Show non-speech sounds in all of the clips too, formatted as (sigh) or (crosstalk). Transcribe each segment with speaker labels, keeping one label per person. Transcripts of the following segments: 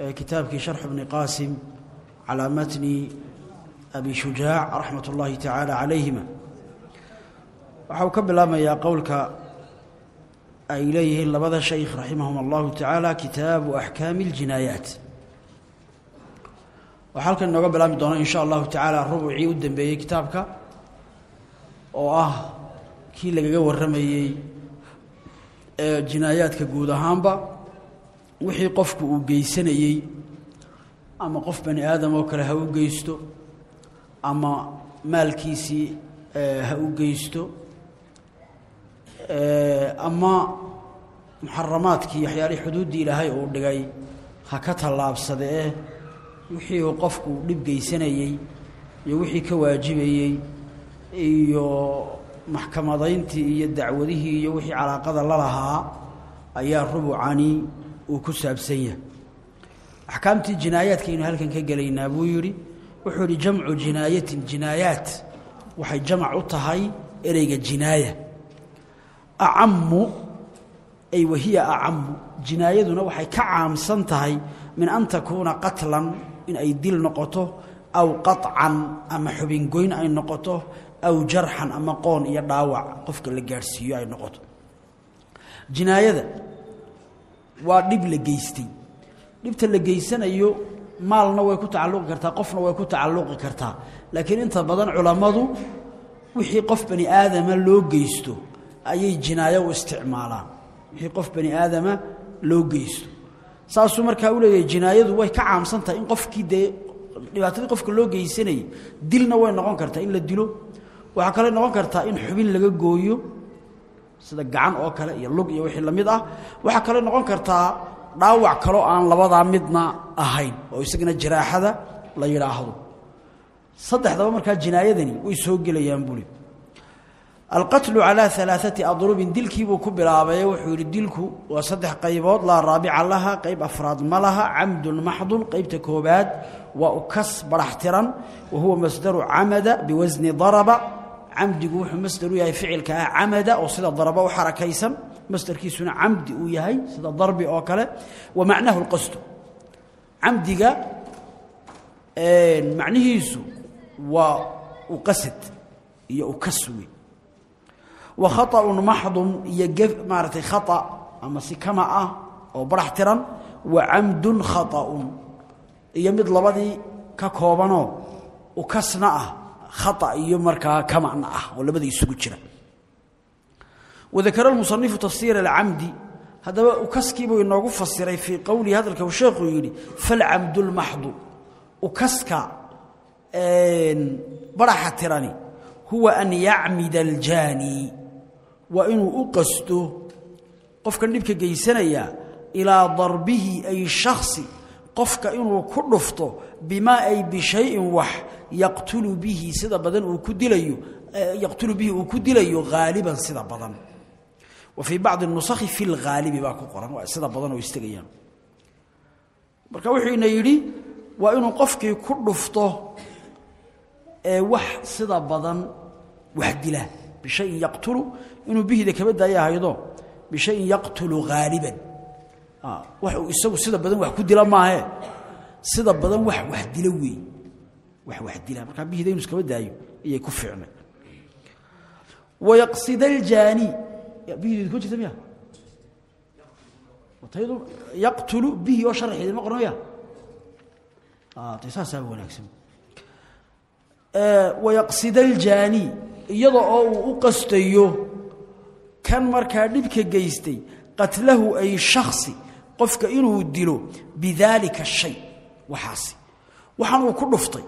Speaker 1: كتابك شرح ابن قاسم على متن أبي شجاع رحمة الله تعالى عليهما waxau ka bilaabmayaa qowlka ay leeyihiin labada shaykh raximahum allahu tacaala kitaabu axkaami اljinaayaat waxaa halkan inooga bilaabmi doona in sha allahu tacaala rubucii u dambeeyey kitaabka oo ah kii lagaga warramayey ee jinaayaadka guud ahaanba wixii qofku uu geysanayey ama qof bani aadam oo kale ha u geysto ama maalkiisii ha u geysto ama muxaramaadkii waxyaalihii xuduuddii ilaahay uu dhigay ha ka tallaabsadee wixii uu qofku dhib geysanayey iyo wixii ka waajibayey iyo maxkamadayntii iyo dacwadihii iyo wixii calaaqada la lahaa ayaa rubucani uu ku saabsan yahay. Axkaamtii jinaayaadkaynu halkan ka gelaynaa buu yidhi wuxuu yidhi jamcu jinaayatin jinaayaat. Waxay jamac u tahay ereyga jinaaya. Acamu ay wahiya acamu jinaayaduna waxay ka caamsan tahay min an takuuna qatlan in ay dil noqoto aw qaطcan ama xubingoyn ay noqoto aw jarxan ama qoon iyo dhaawac. Qofka la gaadhsiiyo ay noqoto. Jinaayada waa dhib la geystay. Dhibta la geysanayo maalna way ku tacalluqi kartaa qofna way ku tacalluqi kartaa. Laakiin inta badan culammadu wixii qof bani aadama loo geysto ayay jinaayo u isticmaalaan. Wixii qof bani aadama loo geysto. Saasuu markaa u leeyahay jinaayadu way ka caamsan tahay in qofkii dee dhibaatadii qofka loo geysanayay dilna way noqon kartaa in la dilo. Waxaa kale noqon kartaa in xubin laga gooyo sida gacan oo kale iyo lug iyo wixii la mid ah waxaa kale noqon kartaa dhaawac kaloo aan labadaa midna ahayn oo isagana jaraaxada la yidhaahdo saddexdaba markaa jinaayadani way soo gelayaan buli. Alqatlu calaa alaaati adrubin dilkiibuu ku bilaabay wuxuu yidhi dilku waa saddex qaybood laa raabica laha qayb afraad ma laha camdun maxdun qaybta koobaad waa ukas barax tiran camdigu wuxuu masder u yahay ficilkaa ah camada oo sida daraba xarakaysan masderkiisuna camdi uu yahay sida darbi oo kale. Wa macnahu lqasdu camdiga macnihiisu waa uqasad iyo ukaswe wa khaطa'un maxdun iyo gef maaragtay ama si kama ah oo barax tiran wa camdun khaطa'un iyo mid labadii ka koobanoo ukasna ah khaa iyo markaa ka macno ah oo labada isugu jira. Wadakara almusanifu tafsiira alcamdi haddaba ukaskiibuu inoogu fasiray fii qowlihi hadalka uu sheekhuu yidhi falcamdu lmaxdu ukaska baraxa tirani huwa an yacmida aljaani. Waa inuu u qasto qofkan dhibka geysanayaa ilaa darbihi ay shakhsi qofka inuu ku dhufto bimaa ay bishayin wax yaqtulu bihi sida badan uu ku dilayo yaqtulu bihi uu ku dilayo haaliban sida badan. Wa fii bacdi nusakhi fi lhaalibi baa ku qoran waa sida badan oo istegayaan. Marka wuxuu ina yidhi waa inuu qofkii ku dhufto ee wax sida badan wax dila. Bishayin yaqtulu inuu bihida kaba daaya haydo? Bishayin yaqtulu haaliban wax uu isagu sida badan wax ku dila maahe. Sida badan wax wax dila weey wax wax dila markaa bihida inuu iskaba daayo ayay ku fiicnay. Wayaqsida aljaani bihida ku jirta miya? Tayadu yaqtulu bihi oo sharxeedi ma qornaya saasaa wanaagsan. Wayaqsida aljaani iyada oo uu u qastayo kan markaa dhibka geystay qatlahu ay shaksi qofka inuu dilo bidaalika shay waxaasi. Waxaan uu ku dhuftay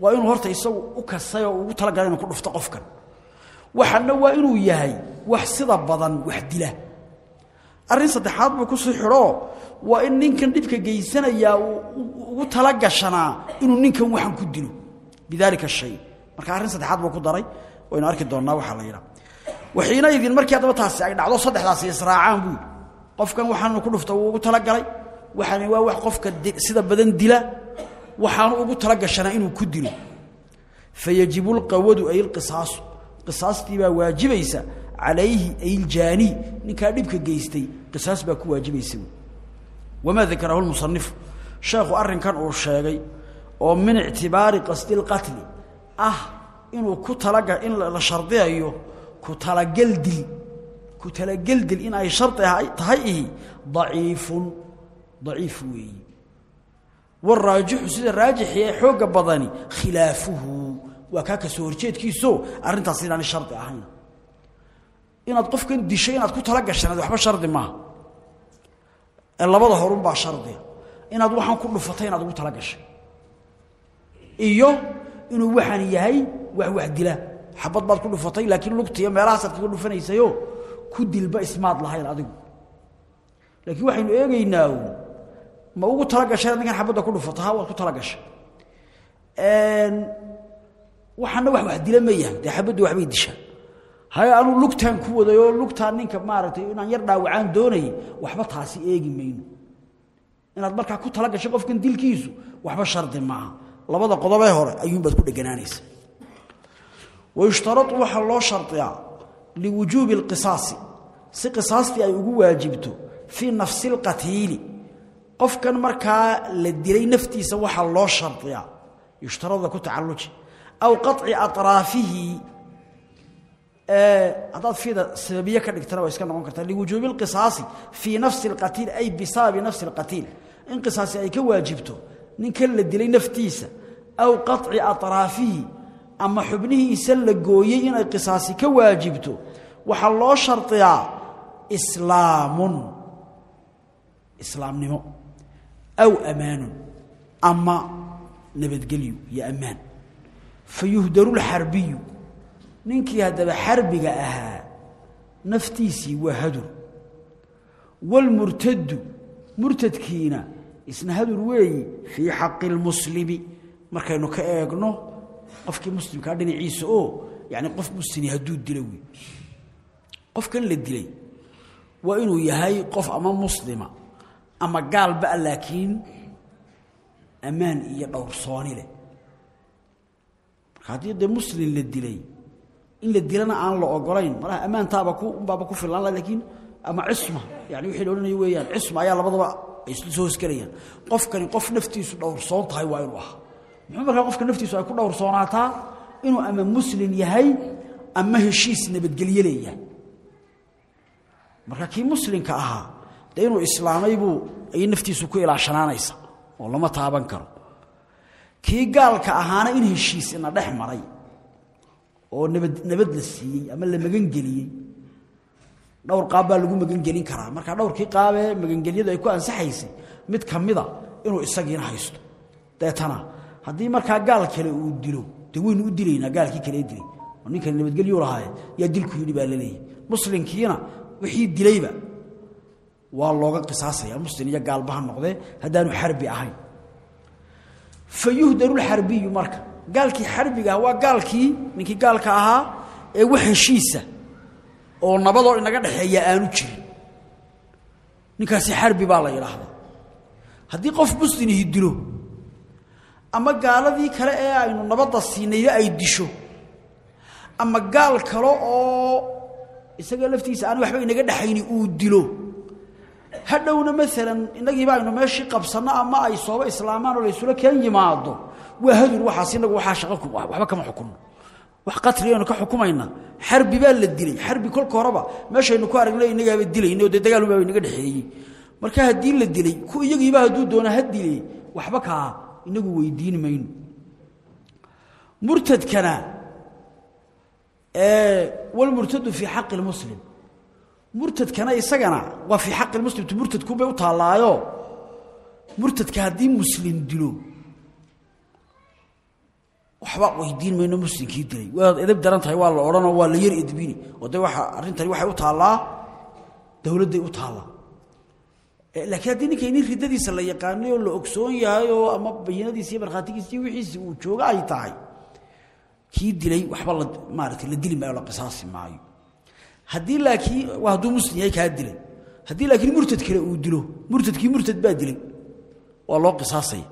Speaker 1: waa inuu horta isagu u kasay oo ugu talagalay inuu ku dhufto qofkan. Waxana waa inuu yahay wax sida badan wax dila. Arrin saddexaad buu ku sii xidhoo waa in ninkan dhibka geysanayaa ugu talagashanaa inuu ninkan waxan ku dilo. Bidaalika shay. Marka arrin saddexaad buu ku daray waynu arki doonnaa waxaa la yidhaha. Waxiinaydin markii haddaba taasi ay dhacdo saddexdaasi israacaan buu qofkan waxaanu ku dhufta wuu ugu talagalay. Waxaani waa wax qofka sida badan dila waxaanu ugu talagashanaa inuu ku dilo. Fayajibu lqawadu ay lqisaasu qisaastii baa waajibaysa calayhi ay ljaani ninkaa dhibka geystay qisaas baa ku waajibaysa wamaa dakarahu lmusanifu sheekhu arrinkan uu sheegay oo min ictibaari qasdi lqatli ah inuu ku talaga in la shardiyayo ku talageldil ku talageldil in ay shardi tahay ihi daciifun daciif weeyi waraajixu sida raajixi ee xoogga badani khilaafuhu waa kaa ka soo horjeedkiiso arrintaas inaani shardi ahayn inaad qofkan dishay inaad ku tala gashanayd waxba shardi maaha labada horunbaa shardiga inaad waxaan ku dhufatay inaad ugu tala gashay iyo inuu waxaan yahay wax wax dila xabad baad ku dhufatay laakiin lugtiyo meelahaasaad kaga dhufanaysayo ku dilba ismaad lahayn adigu laakiin waxaynu eegaynaa ma ugu tala gashay ninkan xabadda ku dhufato ha waad ku tala gashay. Waxaana wax wax dila ma yahay dee xabaddu waxbay dishaa haye anuu lugtaan ku waday oo lugtaan ninka maaragtay inaan yar dhaawacaan doonayay waxba taasi eegi mayno. Inaad markaa ku tala gashay qofkan dilkiisu waxba shardi maaha. Labada qodobee hore ayuunbaad ku dheganaanaysa. Wayushtarau waxaa loo shardiyaa liwujuubi اlqisaasi si qisaastii ay ugu waajibto fii nafsi اlqatiili qofkan markaa la dilay naftiisa waxaa loo shardiyaa yushtarada ku tacalluji aw qaطci aطraafihi haddaad fiida sababiye ka dhigtana waa iska noqon kartaa liwujuubi اlqisaasi fii nafsi اlqatiil ay bisababi nafsi اlqatiil in qisaasi ay ka waajibto ninkan la dilay naftiisa aw qaطci aطraafihi ama xubnihiisa la gooyey inay qisaasi ka waajibto waxaa loo shardiyaa islaamun islaamnimo aw amaanun ama nabadgelyo iyo ammaan fayuhdaru lxarbiyu ninkii haddaba xarbiga ahaa naftiisii waa hadur wاlmurtadu murtadkiina isna hadur weeyi fii xaqi اlmuslimi markaynu ka eegno qofkii muslimkaa dhinaciisa oo yani qof muslimi hadduu dilo wey qofkan la dilay waa inuu yahay qof ama muslima ama gaalba laakiin ammaan iyo dhowrsooni leh. Marka haddii dee la dilay in la dilana aan la ogolayn malaha ammaantaaba unbaaba ku filan la laakiin ama cisma yani wixii la odhanayo weeyaan cisma ayaa labadaba ay isla soo hosgelayaan qofkani qof naftiisu dhowrsoon tahay waa inuu ahaa. Muxuu markaa qofka naftiisu ay ku dhowrsoonaataa inuu ama muslim yahay ama heshiis nabadgelye leeyahay marka kii muslimka ahaa dee inuu islaamay buu ayay naftiisu ku ilaashanaanaysa oo lama taaban karo. Kii gaalka ahaana in heshiis dhex maray oo nabad la siiyey ama la magangeliyey. Dhowr qaab baa lagu magangelin karaa. Marka dhowrkii qaabee magangelyadu ay ku ansaxaysay mid ka mida inuu isagiina haysto. Deetana haddii markaa gaal kale uu dilo dee waynu u dilaynaa gaalkii kalee dilay oo ninkani nabadgelyu yaa dilku yidhi baa la leeyahy muslimkiina wixii dilayba waa looga qisaasaya. Muslim iyo gaalbaha noqdee haddaanu xarbi ahayn. Fa yuhdaru lxarbiyu marka. Gaalkii xarbiga waa gaalkii ninkii gaalka ahaa ee wax heshiisa oo nabadoo inaga dhexeeya aanu jirin. Ninkaasi xarbi baa la yidhaahdaa. Haddii qof muslimihi dilo ama gaaladii kale ee aynu nabadda siinayba ay disho ama gaal kale oo isaga laftiisa aan waxba inaga dhexayni uu dilo hadhowna maalan inagiiba aynu meeshii qabsanno ama ay sooba islaamaan oo laysula keen yimaado waa hadur waxaas inagu waxaa shaqa ku waxba kama xukunno wax qatligaynu ka xukumayna xarbi baa la dilay xarbi kolka horeba meeshaynu ku aragnay inagaaba dilayna oo dee dagaalunbaaba inaga dhexeeyey marka haddii la dilay ku iyagiiba hadduu doona ha waxba kaa inagu weydiin mayno murtadkana walmurtadu fii xaqi lmuslim murtadkana isagana waa fii xaqi lmuslimtu murtadkunbay u taallaayo murtadka haddii muslim dilo waxba weydiin mayno muslimkii dilay. Waad edab daran tahay waa la odhanoo waa la yar edbini oo de waa arrintani waxay u taallaa dowladday u taallaa. Laakiin haddii ninka nin riddadiisa la yaqaanay la ogsoon yahay oo ama bayinadiisa iyo markhaatigiisa uu jooga ay tahay kii dilay waxba la maaragtay la dili la qisaasi maayo haddii laakiin hadduu muslim yahay kaa dilay haddii laakiin murtad kale uu dilo murtadkii murtad baa dilay waa loo qisaasaya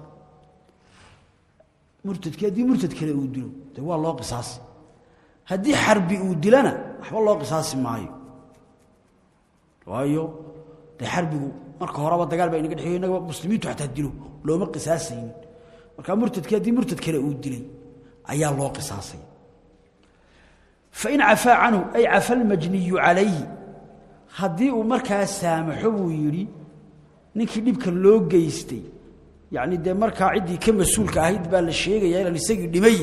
Speaker 1: murtadkii haddii murtad kale uu dilo dee waa loo qisaasi haddii xarbi uu dilana waxba loo qisaasi maayo. Waayo dee xarbigu marka horeba dagaal baa inaga dhexeeyo innaga muslimiintu xataa dilo looma qisaasaynin. Markaa murtadkii haddii murtad kale uu dilay ayaa loo qisaasay fain cafaa canhu ay cafa almajniyu calayhi haddii uu markaa saamaxo buu yidhi ninkii dhibka loo geystay yacni dee markaa ciddii ka mas'uulka ahayd baa la sheegaya ilan isagii dhimay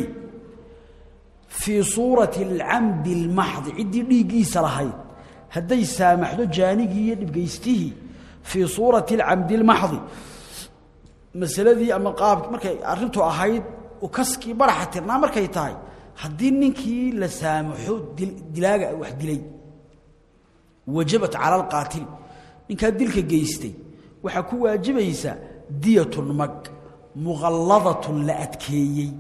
Speaker 1: fii suurati alcamdi almaxdi ciddii dhiiggiisa lahayd hadday saamaxdo jaanigii iyo dhibgeystihii fii suurati alcamdi almaxdi masaladii ama qaab markay arrintu ahayd ukaskii baraxa tirnaa markay tahay haddii ninkii la saamaxo dilaaga wax dilay wajabat cala alqaatili ninkaa dilka geystay waxaa ku waajibaysa diyatun mag muqalladatun la adkeeyey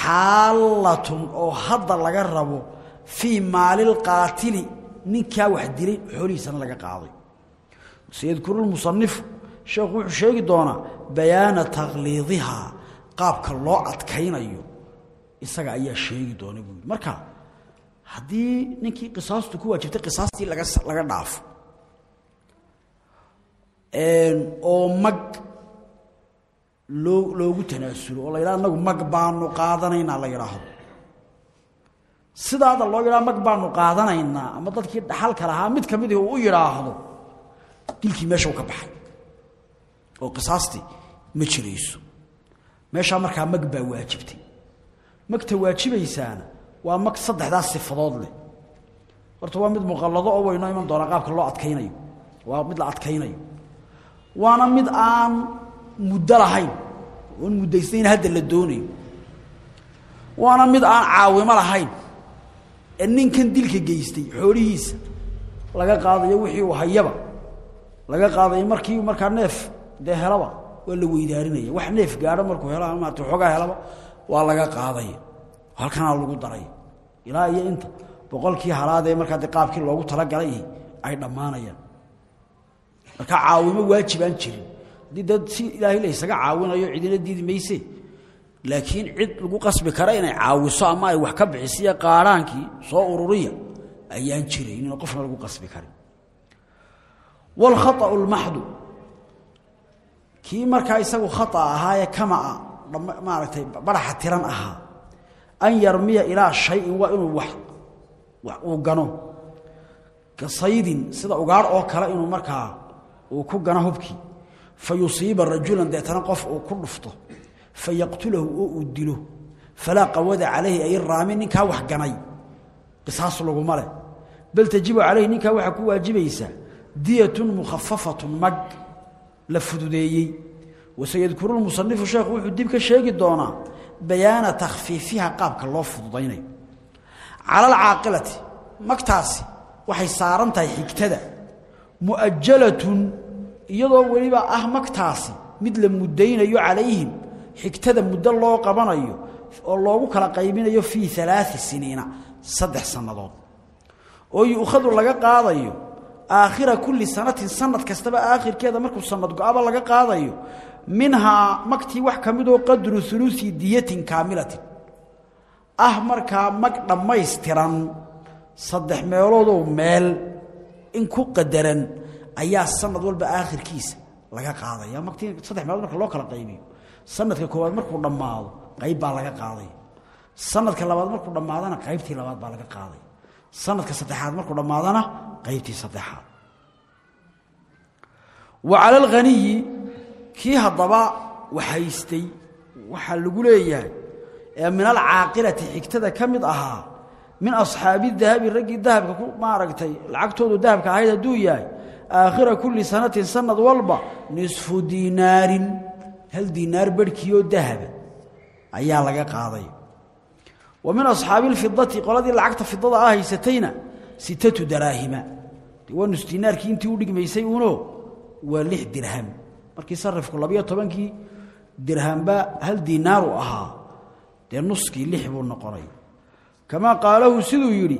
Speaker 1: xaalatun oo hadda laga rabo fii maalilqaatili ninkaa wax dilay xoolihiisana laga qaaday. Sayadkuru lmusanifu sheekhu wuxuu sheegi doonaa bayaana takhliidihaa qaabka loo adkaynayo isaga ayaa sheegi doona buu marka haddii ninkii qisaastu ku waajibtay qisaastii laga laga dhaafo oo mag loo loogu tanaasulo oo la yidhaha anagu mag baanu qaadanaynaa la yidhaahdo. Sidaada loo yidhaha mag baanu qaadanaynaa ama dadkii dhaxalka lahaa mid ka midii uu u yidhaahdo dilkii meesha u ka baxay. Oo qisaastii ma jirayso. Meeshaa markaa mag baa waajibtay magta waajibaysaana waa mag saddexdaas sifadood leh. Horta waa mid muqallado oo waynoo iman doonaa qaabka loo adkaynayo. Waa mid la adkaynayo. Waana mid aan muddo lahayn oon muddaystayn hadda la doonayo. Waana mid aan caawimo lahayn ee ninkan dilka geystay xoolihiisa laga qaadayo wixii uu hayaba laga qaadayo markii markaa neef dee helaba waa la weydaarinaya. Wax neef gaadho markuu helo maarata xoogaa helaba waa laga qaaday. Halkanaa lagu daray. Ilaa iyo inta boqolkii halaadee markaa de loogu talagalay ay dhammaanayaan. Marka caawimo waajibaan jirin. Haddii dad si ilaahay la isaga caawinayo cidina diidi mayse. Laakiin cid lagu qasbi kara inay caawiso ama ay wax ka bixisiyo qaarhaankii soo ururiya ayaan jiraynin oo qofna lagu qasbi karin. Walkhaa'u lmaxdu kii markaa isagu khaa ahaayee kama maaragtay baraxa tiran ahaa. An yarmiya ilaa shayin waa inuu uu gano. Ka saydin sida ugaadh oo kale inuu markaa uu ku gano hubkii fa yusiiba rajulan deetana qof uu ku dhufto. Fa yaqtulahu oo uu dilo. Falaa qawada calayhi ay raami ninkaa wax ganay. Qisaas laguma leh. Bal tajibu calayhi ninkaa waxaa ku waajibaysaa diyatun mukhafafatun mag la fududeeyey wasayadkuru lmusanifu sheekhu wuxuu dib ka sheegi doonaa bayaana takhfiifiha qaabka loo fududaynayo cala alcaaqilati magtaasi waxay saaran tahay xigtada. Mu'ajalatun iyadoo weliba ah magtaasi mid la muddaynayo calayhim xigtada muddo loo qabanayo oo loogu kala qaybinayo fii alaai siniina saddex sannadood. Oo yu'khadu laga qaadayo aakhira kulli sanatin sanad kastaba aakhirkeeda markuu sanad go-aba laga qaadayo minhaa magtii wax ka midoo qadru ulusi diyatin kaamilatin ah markaa mag dhammaystiran saddex meeloodoo meel in ku qadaran ayaa sanad walba aakhirkiisa laga qaadaya. Magtii saddex meelood marka loo kala qaybiyo sanadka koowaad markuu dhammaado qayb baa laga qaadaya sanadka labaad markuu dhammaadana qaybtii labaad baa laga qaadaya sanadka saddexaad markuu dhammaadana qaybtii saddexaad. Wa cala kii haddaba waxhaystay waxaa lagu leeyahay ee min alcaaqilati xigtada ka mid ahaa min asxaabi dahabi raggii dahabka ku maaragtay lacagtoodu dahabka ahayd hadduu yahay aakhira kulli sanatin sanad walba nisfu diinaarin hal diinaar barhkiioo dahaba ayaa laga qaaday. Wa min asxaabi alfidati qoladii lacagta fidada ah haysatayna sittatu daraahima. Waa nus diinaarkii intii u dhigmaysay uunoo waa lix dirham markii sarifku labiyo tobankii dirhamba hal diinaaru ahaa dee nuskii lix buu noqonay. Kamaa qaalahu siduu yidhi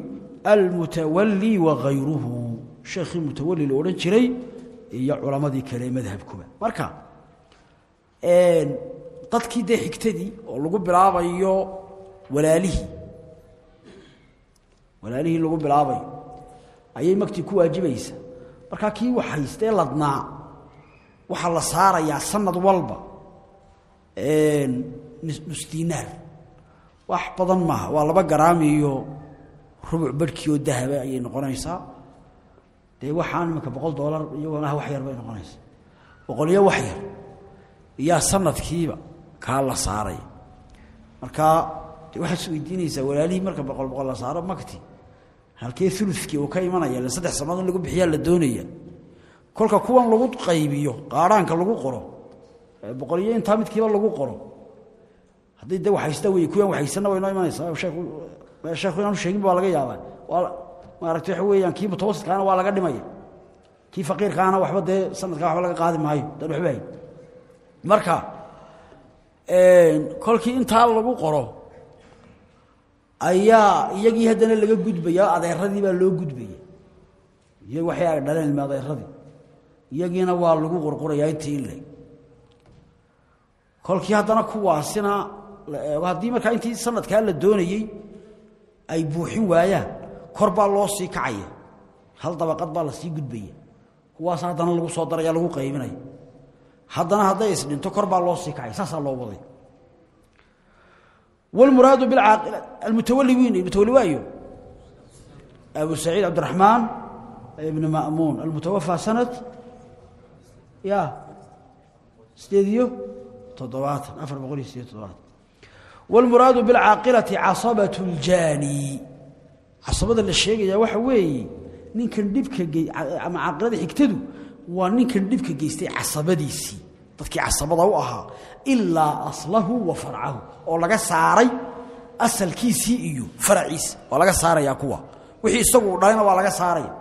Speaker 1: almutawalii wakayruhu sheekhii mutawali la odhan jiray iyo culammadii kale madhabkuba. Marka dadkii dee xigtadii oo lagu bilaabayo walaalihii walaalihii lagu bilaabayo ayay magtii ku waajibaysa markaa kii wax haystee ladnaa waxaa la saarayaa sanad walba nusdiinaar wax badan maaha. Waa laba garaam iyo rubuc barhkii oo dahaba ayay noqonaysaa. Dee waxaan iminka boqol doolar iyagoona wax yar bay noqonaysaa. Boqoliyo wax yar iyaa sanadkiiba kaa la saaray. Markaa de waxaad is weydiinaysaa marka boqol boqol la saaro makti halkee ulukii uu ka imanaya saddex sanadood in lagu bixiyaa la doonaya kolka kuwan lagu qaybiyo qaaraanka lagu qoro boqoliyo intaa midkiiba lagu qoro. Haddii de waxhaysta wey kuwaan waxhaysana way noo imanaysaa. Sheekhu inaanu sheegin ba laga yaabaa. Waa maaragtay waxa weeyaan kii mutawasitkaana waa laga dhimaya. Kii faqiirkaana waxba dee sanadkaa waxba laga qaadi maayo. Daan waxba hayn marka kolkii intaa lagu qoro ayaa iyagii haddana laga gudbaya adeeradii baa loo gudbaya. Iyag waxay ay dhaleen ilma adeeradii iyagiina waa lagu qorqorayaa intii in kolkii haddana kuwaasina la eego haddii markaa intii sanadkaa la doonayey ay buuxin waayaan kor baa loo sii kacaya. Hal dabaqad baa la sii gudbaya. Kuwaas haddana lagu soo daraya lagu qaybinaya. Haddana hadday isdhinto kor baa loo sii kacay saasaa loo waday. Wاlmuraadu biاlcaaqila almutawali wiin mutawali waayo? Abu saciid cabdiraxmaan ibn ma'muun. Almutawafaa sanad ya sideed iyo toddobaatan afar boqol iyo sideed toddobaatan wاlmuraadu biاlcaaqilati casabaة اljaani casabada la sheegaya waxa weeye ninkan dhibka ama caaqilada xigtadu waa ninkan dhibka geystay casabadiisii dadkii casabada u ahaa ilaa aslahu wa farcahu oo laga saaray asalkiisii iyo faraciisa waa laga saaraya kuwa wixii isagu u dhalayna waa laga saaraya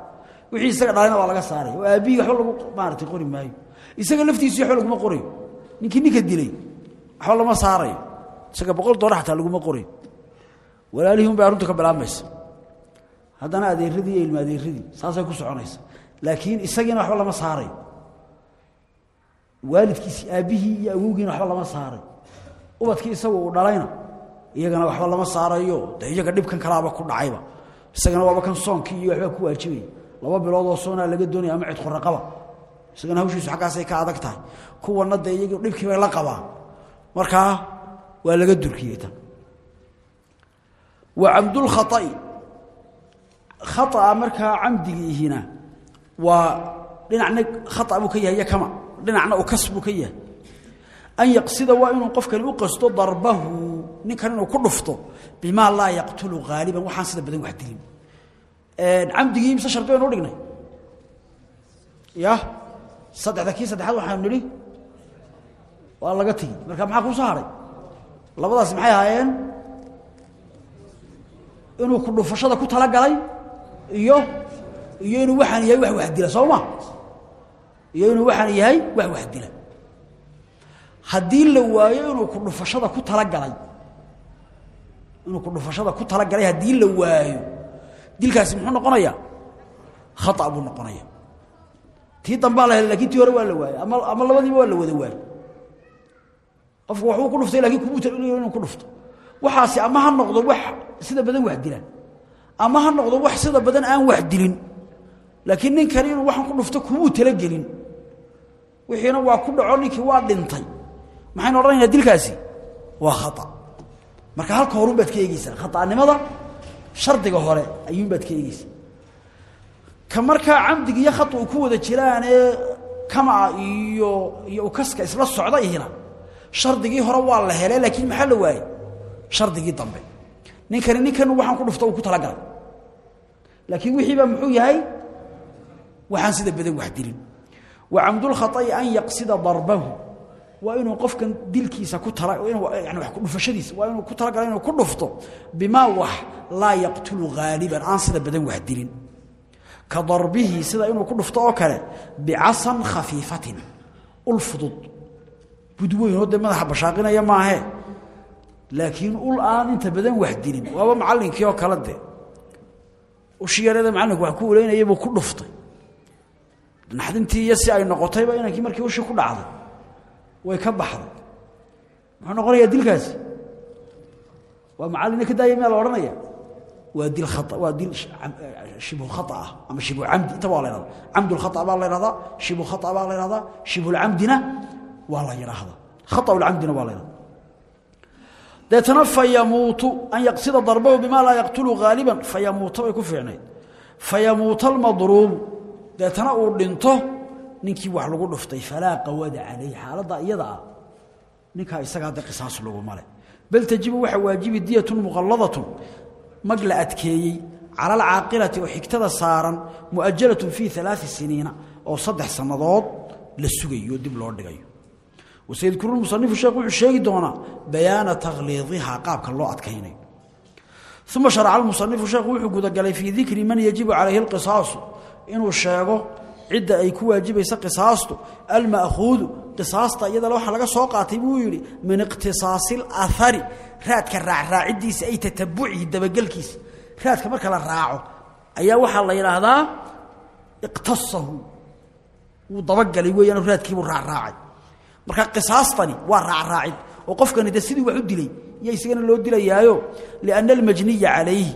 Speaker 1: wixii isaga dhalayna waa laga saaraya oo aabbihii waxba lagu maaratay qori maayo isaga laftiisii waxba laguma qorayo ninkii ninka dilay waxba lama saarayo. Isaga boqol doolar xataa laguma qorayo walaalihii un bay arunta ka bilaabmaysa. Haddana adeeradii iyo ilma adeeradii saasay ku soconaysa. Laakiin isagiina waxba lama saarayo. Waalidkiisi aabbihii iyo awowgiina waxba lama saaray ubadkii isagu uu dhalayna iyagana waxba lama saarayo. De iyaga dhibkan kalaaba ku dhacayba. Isagana waaba kan soonkii iyo waxbaa ku waajibaya laba bilood oo soonaa laga doonaya ama cidku raqaba isagana hawshiisu xaggaasay ka adag tahay. Kuwana dee iyagi dhibkii bay la qabaan. Markaa waa laga durkiyey tan wa camdulkhaai khaaa markaa camdigiihina waa dhinacna khaa buu ka yahay iyo kama dhinacna u kas buu ka yahay. An yaqsida waa inuu qofkani u qasto darbahu ninkan inuu ku dhufto bimaa laa yaqtulu haaliban waxaan sida badan wax dilin. Camdigii mise shardi baynu udhignay ya saddexda kii saddexaad waxaanu nidhi waa laga tegi marka maxaa kuu soo hadhay labadaasi maxay ahaayeen? Inuu ku dhufashada ku talagalay iyo iyo inuu waxaan yahay wax wax dila soo ma? Iyo inuu waxaan yahay wax wax dila. Haddii la waayo inuu ku dhufashada ku talagalay inuu ku dhufashada ku talagalay haddii la waayo dilkaasi muxuu noqonayaa? Khata buu noqonaya tii dambaa la helay laakiin hore waa la waayey ama ama labadiiba waa la wada waayey qofku waxbuu ku dhuftay laakiin talinayo inuu ku dhufto. Waxaasi ama ha noqdo wax sida badan wax dilaan. Ama ha noqdo wax sida badan aan wax dilin. Laakiin ninkani inuu waxaan ku dhufto kumuu talagelin. Wixiina waa ku dhaco ninkii waa dhintay. Maxaynu odhanaynaa dilkaasi? Waa khata. Marka halka horun ka eegeysaa khatanimada shardiga hore ayuun baad ka eegeysaa ka markaa camdiga iyo khata uu ku wada jiraanee kamaa iyo iyo ukaska isla socda ihina. Shardigii hore waa la hele laakiin maxaa la waayey shardigii dambe. Ninkani ninkan waxaan ku dhufto uu ku talagalay. Laakiin wixiibaa muxuu yahay? Waxaan sida badan wax dilin. Wa camdulkhaطa'i an yaqsida darbahu. Waa inuu qofkan dilkiisa ku yani ku dhufashadiisa waa inuu ku talagala inuu ku dhufto. Bimaa wax laa yaqtulu haaliban aan sida badan wax dilin ka darbihi sida inuu ku dhufto oo kale bicasan khafiifatin ul fudud. Budweyn oo dee madaxa bashaaqinaya maahee laakiin ul aan inta badan wax dilin. Waaba macallinkii oo kale dee. Ushi yareeda macallinku wax ku uleynayay buu ku dhuftay. Naxdintii iyo si ay noqotayba inankii markii ushii ku dhacday way ka baxday. Muxuu noqonayaa dilkaasi waa macallina ka la odhanaya waa dil khaa waa dil shibhu khata ah ama shibhu camdi intaba waa la yhahda camdu lkhata baa la yhahdaa shibhu khata baa la yhahdaa shibhu lcamdina waa la yidhaahdaa khata lcamdina waa la yhahda deetana fayamuutu an yaqsida darbahu bima laa yaqtulu haaliban fayamuuta bay ku fiicnayd. Fayamuuta almadruubu deetana uu dhinto ninkii wax lagu dhuftay falaa qawada calayh xaaladda iyada ah ninkaa isagaa de qisaas laguma leh. Bal tajibu waxaa waajibi diyatun muqalladatun mag la adkeeyey cala alcaaqilati oo xigtada saaran mu'ajalatun fii alaai siniina oo saddex sannadood la sugayo dib loo dhigayo. Wasayadkuru musanifu sheekh wuxuu sheegi doonaa bayaana takhliidihaa qaabka loo adkaynayo uma sharaca almusanifu sheekhu wuxuu gudagalay fii dikri man yajibu calayhi alqisaasu inuu sheego cidda ay ku waajibaysa qisaastu alma'khuudu qisaasta iyadale waxaa laga soo qaatay buu yidhi min iqtisaasi alahari raadka raacraaciddiisa ay tatabucihi dabagelkiisa raadka marka la raaco ayaa waxaa la yidhaahdaa iqtasahu. Wuu dabagalay weeyaan raadkiibuu raacraacay. Marka qisaastani waa raacraacid oo qofkani de sidii wax u dilay iyo isagana loo dilayaayo? Lianna almajniya calayhi.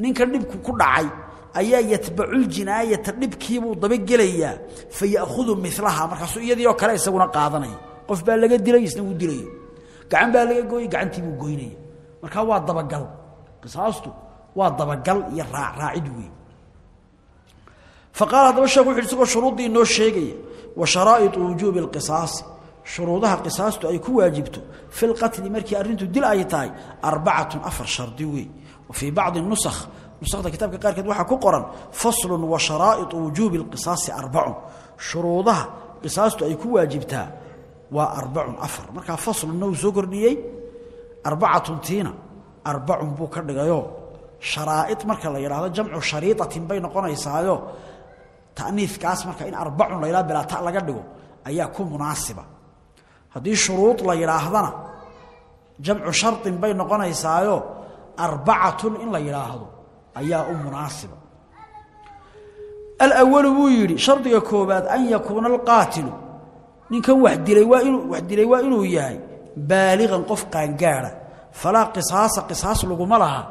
Speaker 1: Ninkan dhibku ku dhacay ayaa yatbaculjinaayata dhibkiibuu dabagelayaa fa ya'hudu milaha markaasuu iyadii kale isaguna qaadanaya qof baa laga dilay isna wuu dilaya gacan baa laga gooyey gacantiibuu goynaya. Markaa waa dabagal. Qisaastu waa dabagal iyo raacraacid weey faqaala haddaba sheekhu wuxu isagoo shuruuddii inoo sheegaya wa sharaa'iطu wujuubi اlqisaasi shuruudaha qisaastu ay ku waajibto fi lqatli markii arrintu dil ay tahay arbacatun afar shardi wey wa fii bacdi nusakh nusakda kitaabka qaarkeed waxaa ku qoran faslun wa sharaa'iطu wujuubi اlqisaasi arbacun shuruudaha qisaastu ay ku waajibtaa waa arbacun afar markaa faslunna uu soo kordhiyey arbacatun tiina arbacun buu ka dhigayoo sharaa'id marka la yidhaahdo jamcu shariiطatin bay noqonaysaayo ta'niifkaas marka in arbacun la yidhahdo bilaa ta laga dhigo ayaa ku munaasiba haddii shuruud la yidhaahdana jamcu shardin bay noqonaysaayo arbacatun in la yidhaahdo ayaa u munaasiba. Alawalu wuu yidhi shardiga koobaad an yakuuna alqaatilu. Ninkan wax dilay waa inuu wax dilay waa inuu yahay baaligan qof qaangaadha. Falaa qisaasa qisaas laguma laha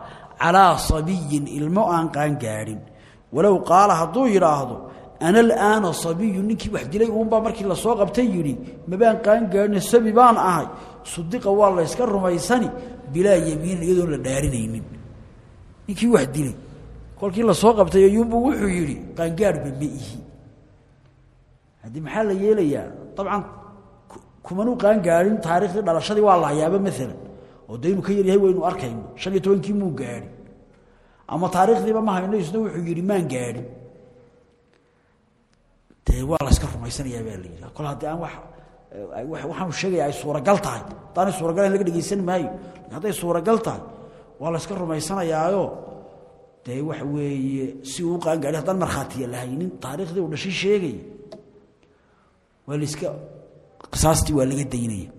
Speaker 1: calaa sabiyin ilmo aan qaangaadhin. Walow qaala hadduu yidhaahdo ana alaana sabiyu ninkii wax dilay uunbaa markii la soo qabtay yidhi mabaan qaangaadhina sabi baan ahay. Sudiqa waa layska rumaysani bilaa yemiinin iyadoon la dhaarinaynin ninkii wax dilay. Kolkii la soo qabtay ayuunbuu wuxuu yidhi qaangaadhba ma ihi. Maxaa la yeelayaa dabcan kumanuu qaangaadhin taariikhdii dhalashadii waa la hayaaba maalan oo de inuu ka yaryahay waynu arkayno shan iyo muu gaadhin. Ama taariikhdiiba ma hayno isna wuxuu yidhi maan gaadhin. Dee waa la yska rumaysanayaa baa la yidhi. Kol haddii aan wa waxaanu sheegaya ay suuragal tahay. Haddaanay suuragalayn laga dhegaysan maayo. Hadday suuragal tahay waa la yska rumaysanayaayo. Dee waxa weeye si uu qaangaadhi haddaan markhaatiya lahaynin taariikhdii uu dhashay sheegaya waa laiska qisaastii waa laga daynaya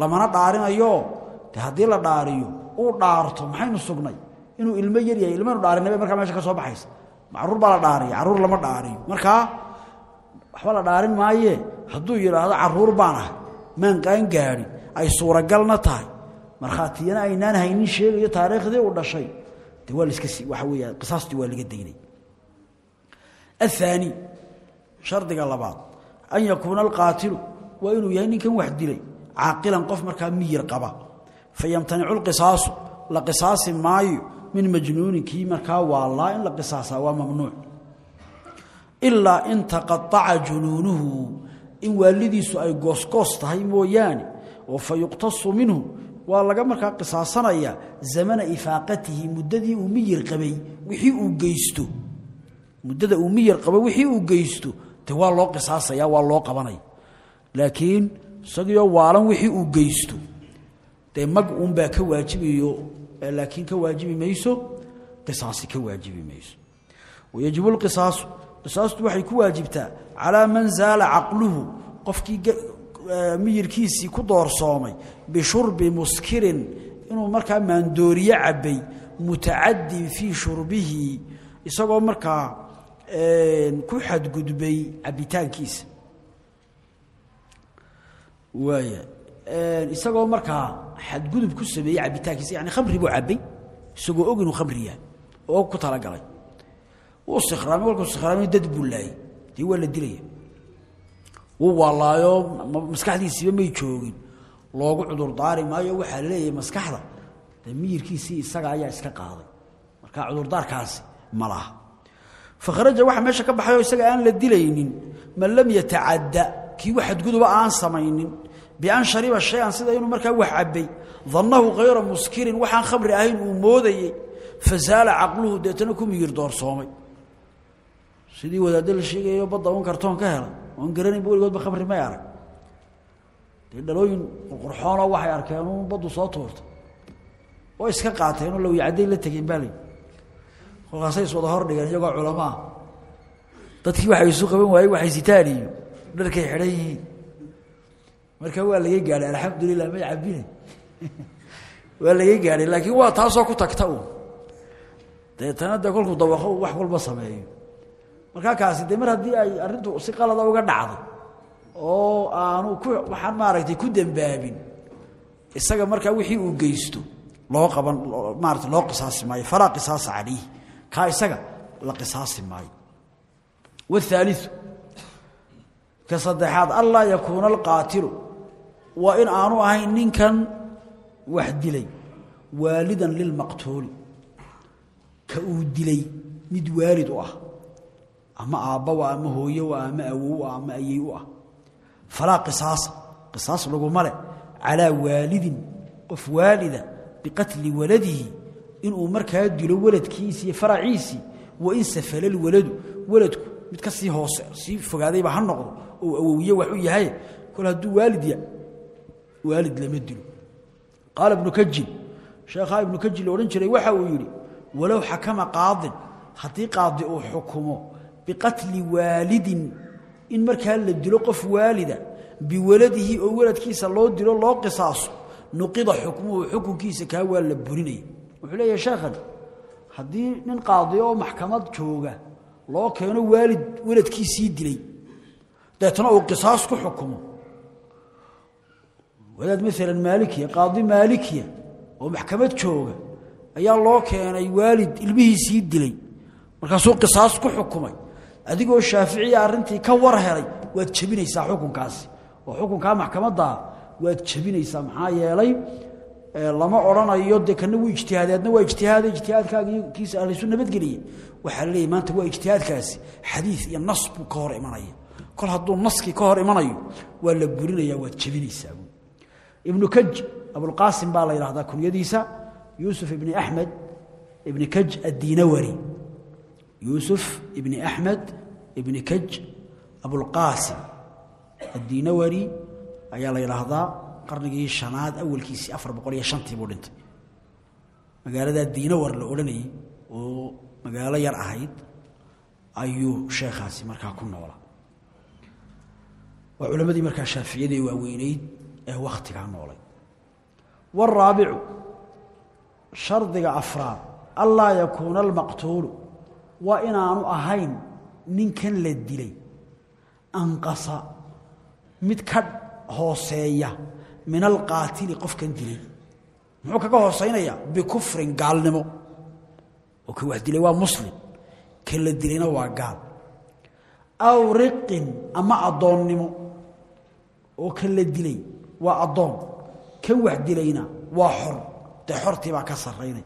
Speaker 1: lamana dhaarinayo. De haddii la dhaariyo uu dhaarto maxaynu sugnay? Inuu ilmo yar yahay ilmaynu dhaarinay bay markaa meesha ka soo baxaysa. Caruur baa la dhaariya carruur lama dhaariyo. Markaa waxba la dhaarin maaye. Hadduu yidhaahdo carruur baan ahay. Maan qaangaadhin ay suuragalna tahay markhaatiyana aynaan haynin sheegayo taariikhdii uu dhashay. De waa laska si waxa weeya qisaastii waa laga daynay. Athaani shardiga labaad an yakuuna alqaatilu waa inuu yahay ninkan wax dilay caaqilan qof markaa miyir qaba. Fayamtanicu lqisaasu la qisaasi maayo min majnuunin kii markaa waallaa in la qisaasaa waa mamnuuc. Ilaa in taqaaca junuunuhu in waalidiisu ay goosgoos tahay mooyaane oo fa yuqtasu minhu waa laga markaa qisaasanayaa zamana ifaaqatihi muddadii uu miyir qabay wixii uu geysto. Muddada uu miyir qabay wixii uu geysto. De waa loo qisaasaya waa loo qabanaya. Laakiin isagiioo waalan wixii uu geysto. Dee mag uunbaa ka waajibayo laakiin ka waajibi mayso qisaasi ka waajibi mayso. Wayajibu lqisaasu qisaastu waxay ku waajibtaa calaa man zaala caqluhu qofkii miyirkiisii ku doorsoomay bishurbi muskirin inuu markaa maandooriye cabbay mutacadin fii shurbihi isagoo markaa ku xadgudbay cabbitaankiisa. Waaya isagoo markaa xadgudub ku sameeyey cabbitaankiisa yani khamri buu cabbay isagoo og inuu khamri yahay oo ku talagalay. Wuu sikhraamay kolkuu sikhraamay dad buu laayey dee waa la dilaya wuu waalaayo maskaxdiisiiba may joogin. Loogu cudurdaari maayo waxaa la leeyahay maskaxda. Dee isaga ayaa iska qaaday. Marka cudurdaarkaasi ma laha. Fakharaja waxa meesha ka baxayoo isaga aan la dilaynin man lam yatacadda kii wax xadguduba aan samaynin bian shariba shay-an sida inuu markaa wax cabbay dannahu hayra muskirin waxaan khamri ahayn uu moodayey fasaala caqluhu deetana ku miyir doorsoomay. Sidii wadaaddo la sheegayo kartoon ka helay oon garanaynba weligoodba khamri may arag. Dee dhalooyin qurqurxoonoo waxay arkeen uun baddu soo tuurtay oo iska qaateenoo lawyacadday la tegeen baa lay kolkaasay is wada iyagoo culamaa. Dadkii waxay isu qaban waayey waxay sitaan dharkay xidhan yihiin. Marka waa laga gaadhay alxamdulilah may cabine (laughs) waa laga gaadhay laakiin waa taasoo ku tagta uun. Deetana dee kolkuu dawaqo uu wax walba sameeyo markaa kaasi dee mar haddii ay arrintu si qalada uga dhacday oo aanu ku waxaan maaragtay ku dembaabin isaga markaa wixii uu geysto loo qaban maarata loo qisaasi maayo falaa qisaasa calayh kaa isaga la qisaasi maayo. Wahaaliu ka saddexaad anlaa yakuuna alqaatilu waa in aanu ahayn ninkan wax dilay waalidan lilmaqtuuli ka uu dilay mid waalid u ah ama aabba ama hooye waa ama awow ama ayey u ah falaa qisaasa qisaas laguma leh calaa waalidin qof waalida biqatli waladihi inuu markaa dilo waladkiisii iyo faraciisii wain safala lwaladu waladku mid ka sii hoose sii fogaadayba ha noqdo ou awowiye wax u yahay. Kol hadduu waalid waalid lama dilo. Qaala ibnu kajil sheekhaa ibnu kajil odhan jiray waxa uu yidhi walow xakama qaadin haddii qaadi uu xukumo biqatli waalidin in markaa la dilo qof waalida biwaladihi oo waladkiisa loo dilo loo qisaaso nuqida xukmuhu xukunkiisa kaa waa la burinaya. Wuxuu leeyahay sheekhan haddii nin qaadi oo maxkamad jooga loo keeno waalid waladkiisii dilay deetna uu qisaas ku xukumo. Wadaad maalan maalikiya qaadi maalikiya oo maxkamad jooga ayaa loo keenay waalid ilmihiisii dilay. Markaasuu qisaas ku xukumay adigoo shaaficiya arrintii ka war helay waad jebinaysaa xukunkaasi. Oo xukunkaa maxkamaddaa waad jebinaysaa maxaa yeelay lama odhanayo dee kana wuu ijtihaadeedna waa ijtihaaday ijtihaadkaagii kiisa ahlaysu nabadgeliye waxaa la leeyahy maanta waa ijtihaadkaasi xadiid iyo nas buu ka hor imanaya. Kol hadduu naskii ka hor imanayo waa la burinaya waad jebinaysaa ibnu kaj abulqaasim baa la yidhahdaa kunyadiisa yuusuf ibni axmed ibni kaj addiinawari yuusuf ibni axmed ibni kaj abulqaasim addiinawari ayaa la yidhaahdaa qarnigii shanaad awalkiisii afar boqol iyo shantii buu dhintay magaaladaa diinawar la odhanayay oo magaalo yar ahayd ayuu sheekhaasi markaa ku noolaa waa culammadii markaa shaaficiyadii waaweyneyd ee wakhtigaa noolay waaraabicu shardiga afraad anlaa yakuuna almaqtuulu waa inaanu ahayn ninkan la dilay. Anqasa. Mid ka hooseeya. Min alqaatili qofkan dilay. Muxuu kaga hoosaynayaa bikufrin gaalnimo. Oo ka wax dilay waa muslim. Ka la dilayna waa gaal. Aw riqin ama addoonnimo. Oo ka la dilay waa addoon. Kan wax dilayna waa xor. Dee xortii baa ka sarraynay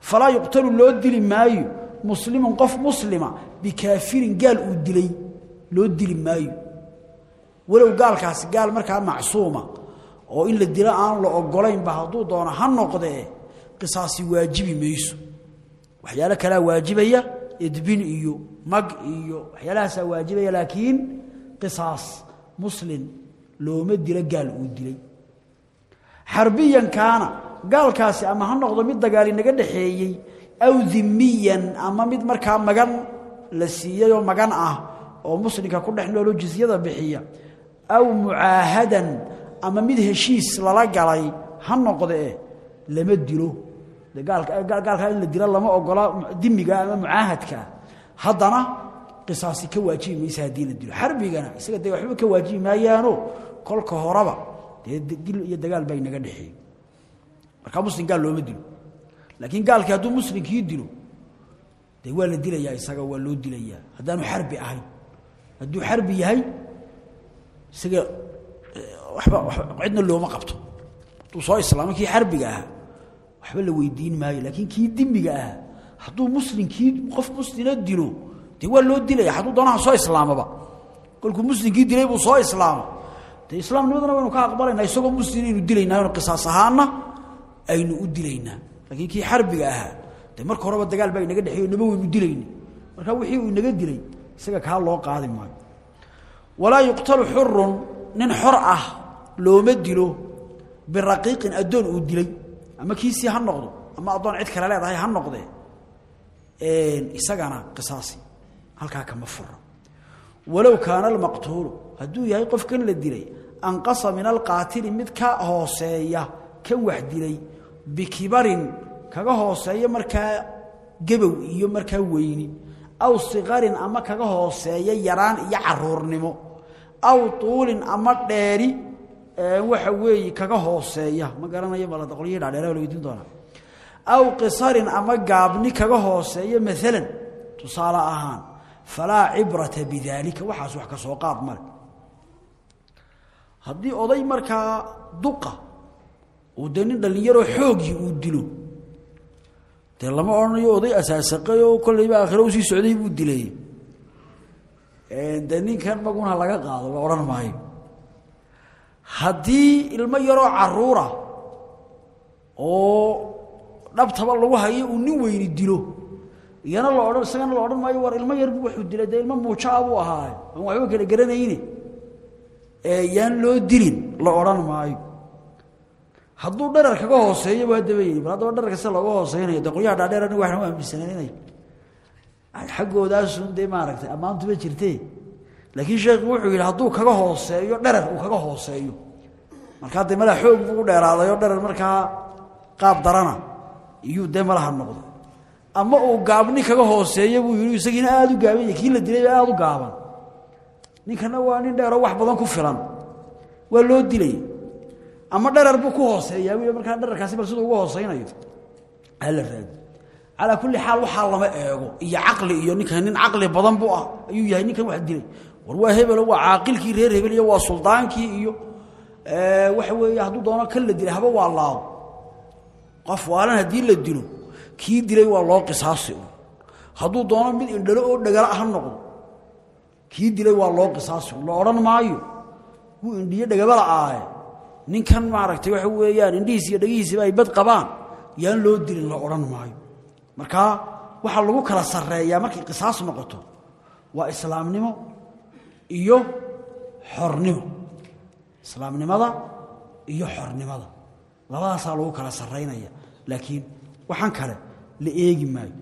Speaker 1: falaa yuqtalu loo dili maayo muslimun qof muslima bikaafirin gaal uu dilay loo dili maayo. Walow gaalkaasi gaal markaa macsuuma oo in la dilo aan la ogolaynba hadduu doono ha noqdee qisaasi waajibi mayso. Waxyaalo kalaa waajibaya edbin iyo mag iyo waxyaalahaasaa waajibaya laakiin qisaas muslim looma dilo gaal uu dilay. Xarbiyan kaana gaalkaasi ama ha noqdo mid dagaali dhaxeeyey aw dimiyan ama mid markaa magan la siiyeyoo magan ah oo muslimka ku dhex nooloo jizyada bixiya aw mucaahadan ama mid heshiis lala galay ha noqdee lama dilo. Gaalkaa in la dilo lama ogola dimiga ama mucaahadkaa haddana qisaasi ka waajibi maysa haddii la dilo. Xarbigana isaga dee waxba ka waajibi maayaano kolka horeba dee dil iyo dagaal baa inaga dhexeeyey markaa muslim looma dilo laakiin gaalkii hadduu muslimkii dilo dee waa la dilayaa isaga waa loo dilayaa. Haddaanu xarbi ahayn. Hadduu xarbi yahay isaga waba cidna looma qabto. Hadduu soo islaamo kii xarbiga ahaa waxba la weydiin maayo. Laakiin kii dimiga ahaa hadduu muslimkii qof muslina dilo dee waa loo dilaya hadduu doonaha soo islaamaba. Kolkuu muslimkii dilay buu soo islaamo. Dee islaamnimadana waynu ka aqbalayna isagoo muslim aynu dilaynaa qisaas ahaana aynu u dilaynaa laakiin kii xarbiga ahaa dee marka horeba dagaal baa inaga dhexeeyo naba waynu dilayna marka wixii uu inaga dilay isaga kaa loo qaadi maayo. Walaa yuqtalu xurun nin xor ah looma dilo biraqiiqin addoon uu dilay. Ama kiisii ha noqdo ama addoon cid kale leedahay ha noqdee isagana qisaasi halkaa kama fura walow kaana almaqtuulu hadduu yahay qofkan la dilay anqasa min alqaatili mid ka hooseeya kan wax dilay bikibarin kaga hooseeya markaa gabow iyo markaa weyni aw sikarin ama kaga hooseeya yaraan iyo caruurnimo aw tuulin ama dheeri waxa weeye kaga hooseeya ma garanayo malada qolyihii dhaadheera la weydiin doonaa. Aw qisarin ama gaabni kaga hooseeya maalan tusaale ahaan falaa cibrata bidaalika waxaas wax ka soo qaad male. Haddii oday markaa duqa uu dee nin dhallinyaroo xoogii uu dilo. Dee lama odhanayo oday asaasaqay oo kollayba aakhiro u sii socday buu dilay. Dee ninkan maguna laga qaado la odhan maayo. Haddii ilmo yaroo caruura oo dhabtaba lagu hayo uu nin weyni dilo iyana la odhan isagana la odhan maayo war ilmo yarbu wuxuu dilay dee ilmo muujaa buu ahaaye aan waxba kala garanayne yaan loo dilin la odhan maayo hadduu dharar kaga hooseeyo haddaba yidhi bal haddaba dhararka sida looga hooseynayo de qolyaha dhaadheer anigu waxna u aaminsananay xaggoodaasuun dee maaragtay ammaantuba jirtee. Laakiin sheekhu wuxuu yidhi hadduu kaga hooseeyo dharar uu kaga hooseeyo. Markaa dee malaa xoog buu dheeraadayo dharar markaa qaab darana. Iyuu dee malaha noqdo ama uu gaabni kaga hooseeyo buu yidhi isagiina aada u gaabanya kii la dilayba aada u gaaban. Ninkana waa nin dheeroo wax badan ku filan. Waa loo dilay ama dharar buu ku hooseeyaa wy markaa dhararkaasi bal siduu uga hooseynayo. Hala raadi calaa kulli xaal waxaa lama eego iyo caqli iyo ninkan nin caqli badan buu ah ayuu yahay ninkan wax dilay. War waa hebelo waa caaqilkii reer hebel iyo waa suldaankii iyo waxa weeye hadduu doono kan la dilay haba waa laado qof waalan haddii la dilo kii dilay waa loo qisaasi. Hadduu doono mid indhalo oo dhagala ha noqdo kii dilay waa loo qisaasi. La odhan maayo wuu indhiyo dhagabala aaye ninkan maaragtay waxa weeyaan indhihiis iyo dhagihiisiba ay bad qabaan yaan loo dilin la odhan maayo. Markaa waxaa lagu kala sarreeyaa markay qisaas noqoto waa islaamnimo iyo xornimo. Islaamnimada iyo xornimada. Labadaasaa lagu kala sarraynaya laakiin waxaan kale la eegi maayo.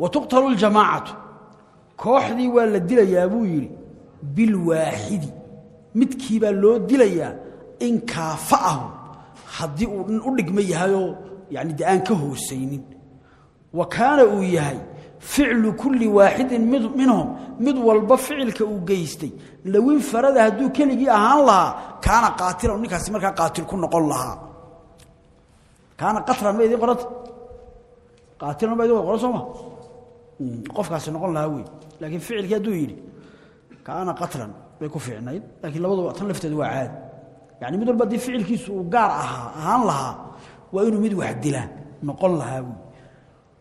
Speaker 1: Wa tuqtalu ljamaacatu kooxdii waa la dilayaa buu yidhi bilwaaxidi midkii baa loo dilayaa in kaafa'ahu haddii uu u dhigmo yahayoo yani de aan ka hoosaynin. Wa kaana uu yahay ficlu kulli waaxidin minhum mid walba ficilka uu geystay. Low infarada hadduu keligii ahaan lahaa kaana qaatilan ninkaasi markaa qaatil ku noqon lahaa. Kaana qatlan ma idiin qoranta qaatilan ma idin qoran qofkaasi noqon lahaa wey laakiin ficilkii hadduu yidhi kaana qatlan bay ku fiicnayd laakiin labaduba tan lafteedu waa caadi yani mid walba ficilkiisu uu gaar ahaa ahaan lahaa waa inuu mid wax dila noqon lahaa buui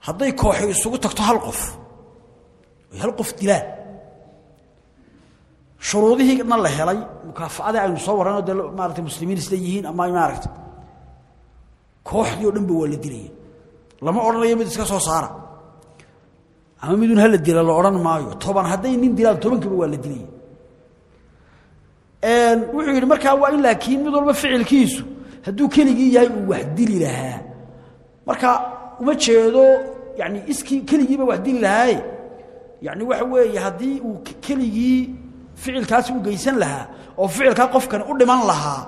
Speaker 1: hadday kooxi isugu tagto hal qof hal qof dilaan. Shuruudihiina la helay mukaafacadii aynu soo warranoo dee maarata muslimiin isla yihiin ama maaragta kooxdii oo dhan waa la dilaya. Lama odhanayo mid iska soo saara. Ama midun hala dila la odhan maayo. Toban hadday nin dilaan tobankiiba waa la dilaya wuxuu yidhi markaa waa in laakiin mid walba ficilkiisu hadduu keligii yahay uu wax dili lahaa. Marka uma jeedo yani iskii keligiiba wax dili lahaaye yacni waxa weeye haddii uu keligii ficilkaasi u geysan lahaa oo ficilkaa qofkani u dhiman lahaa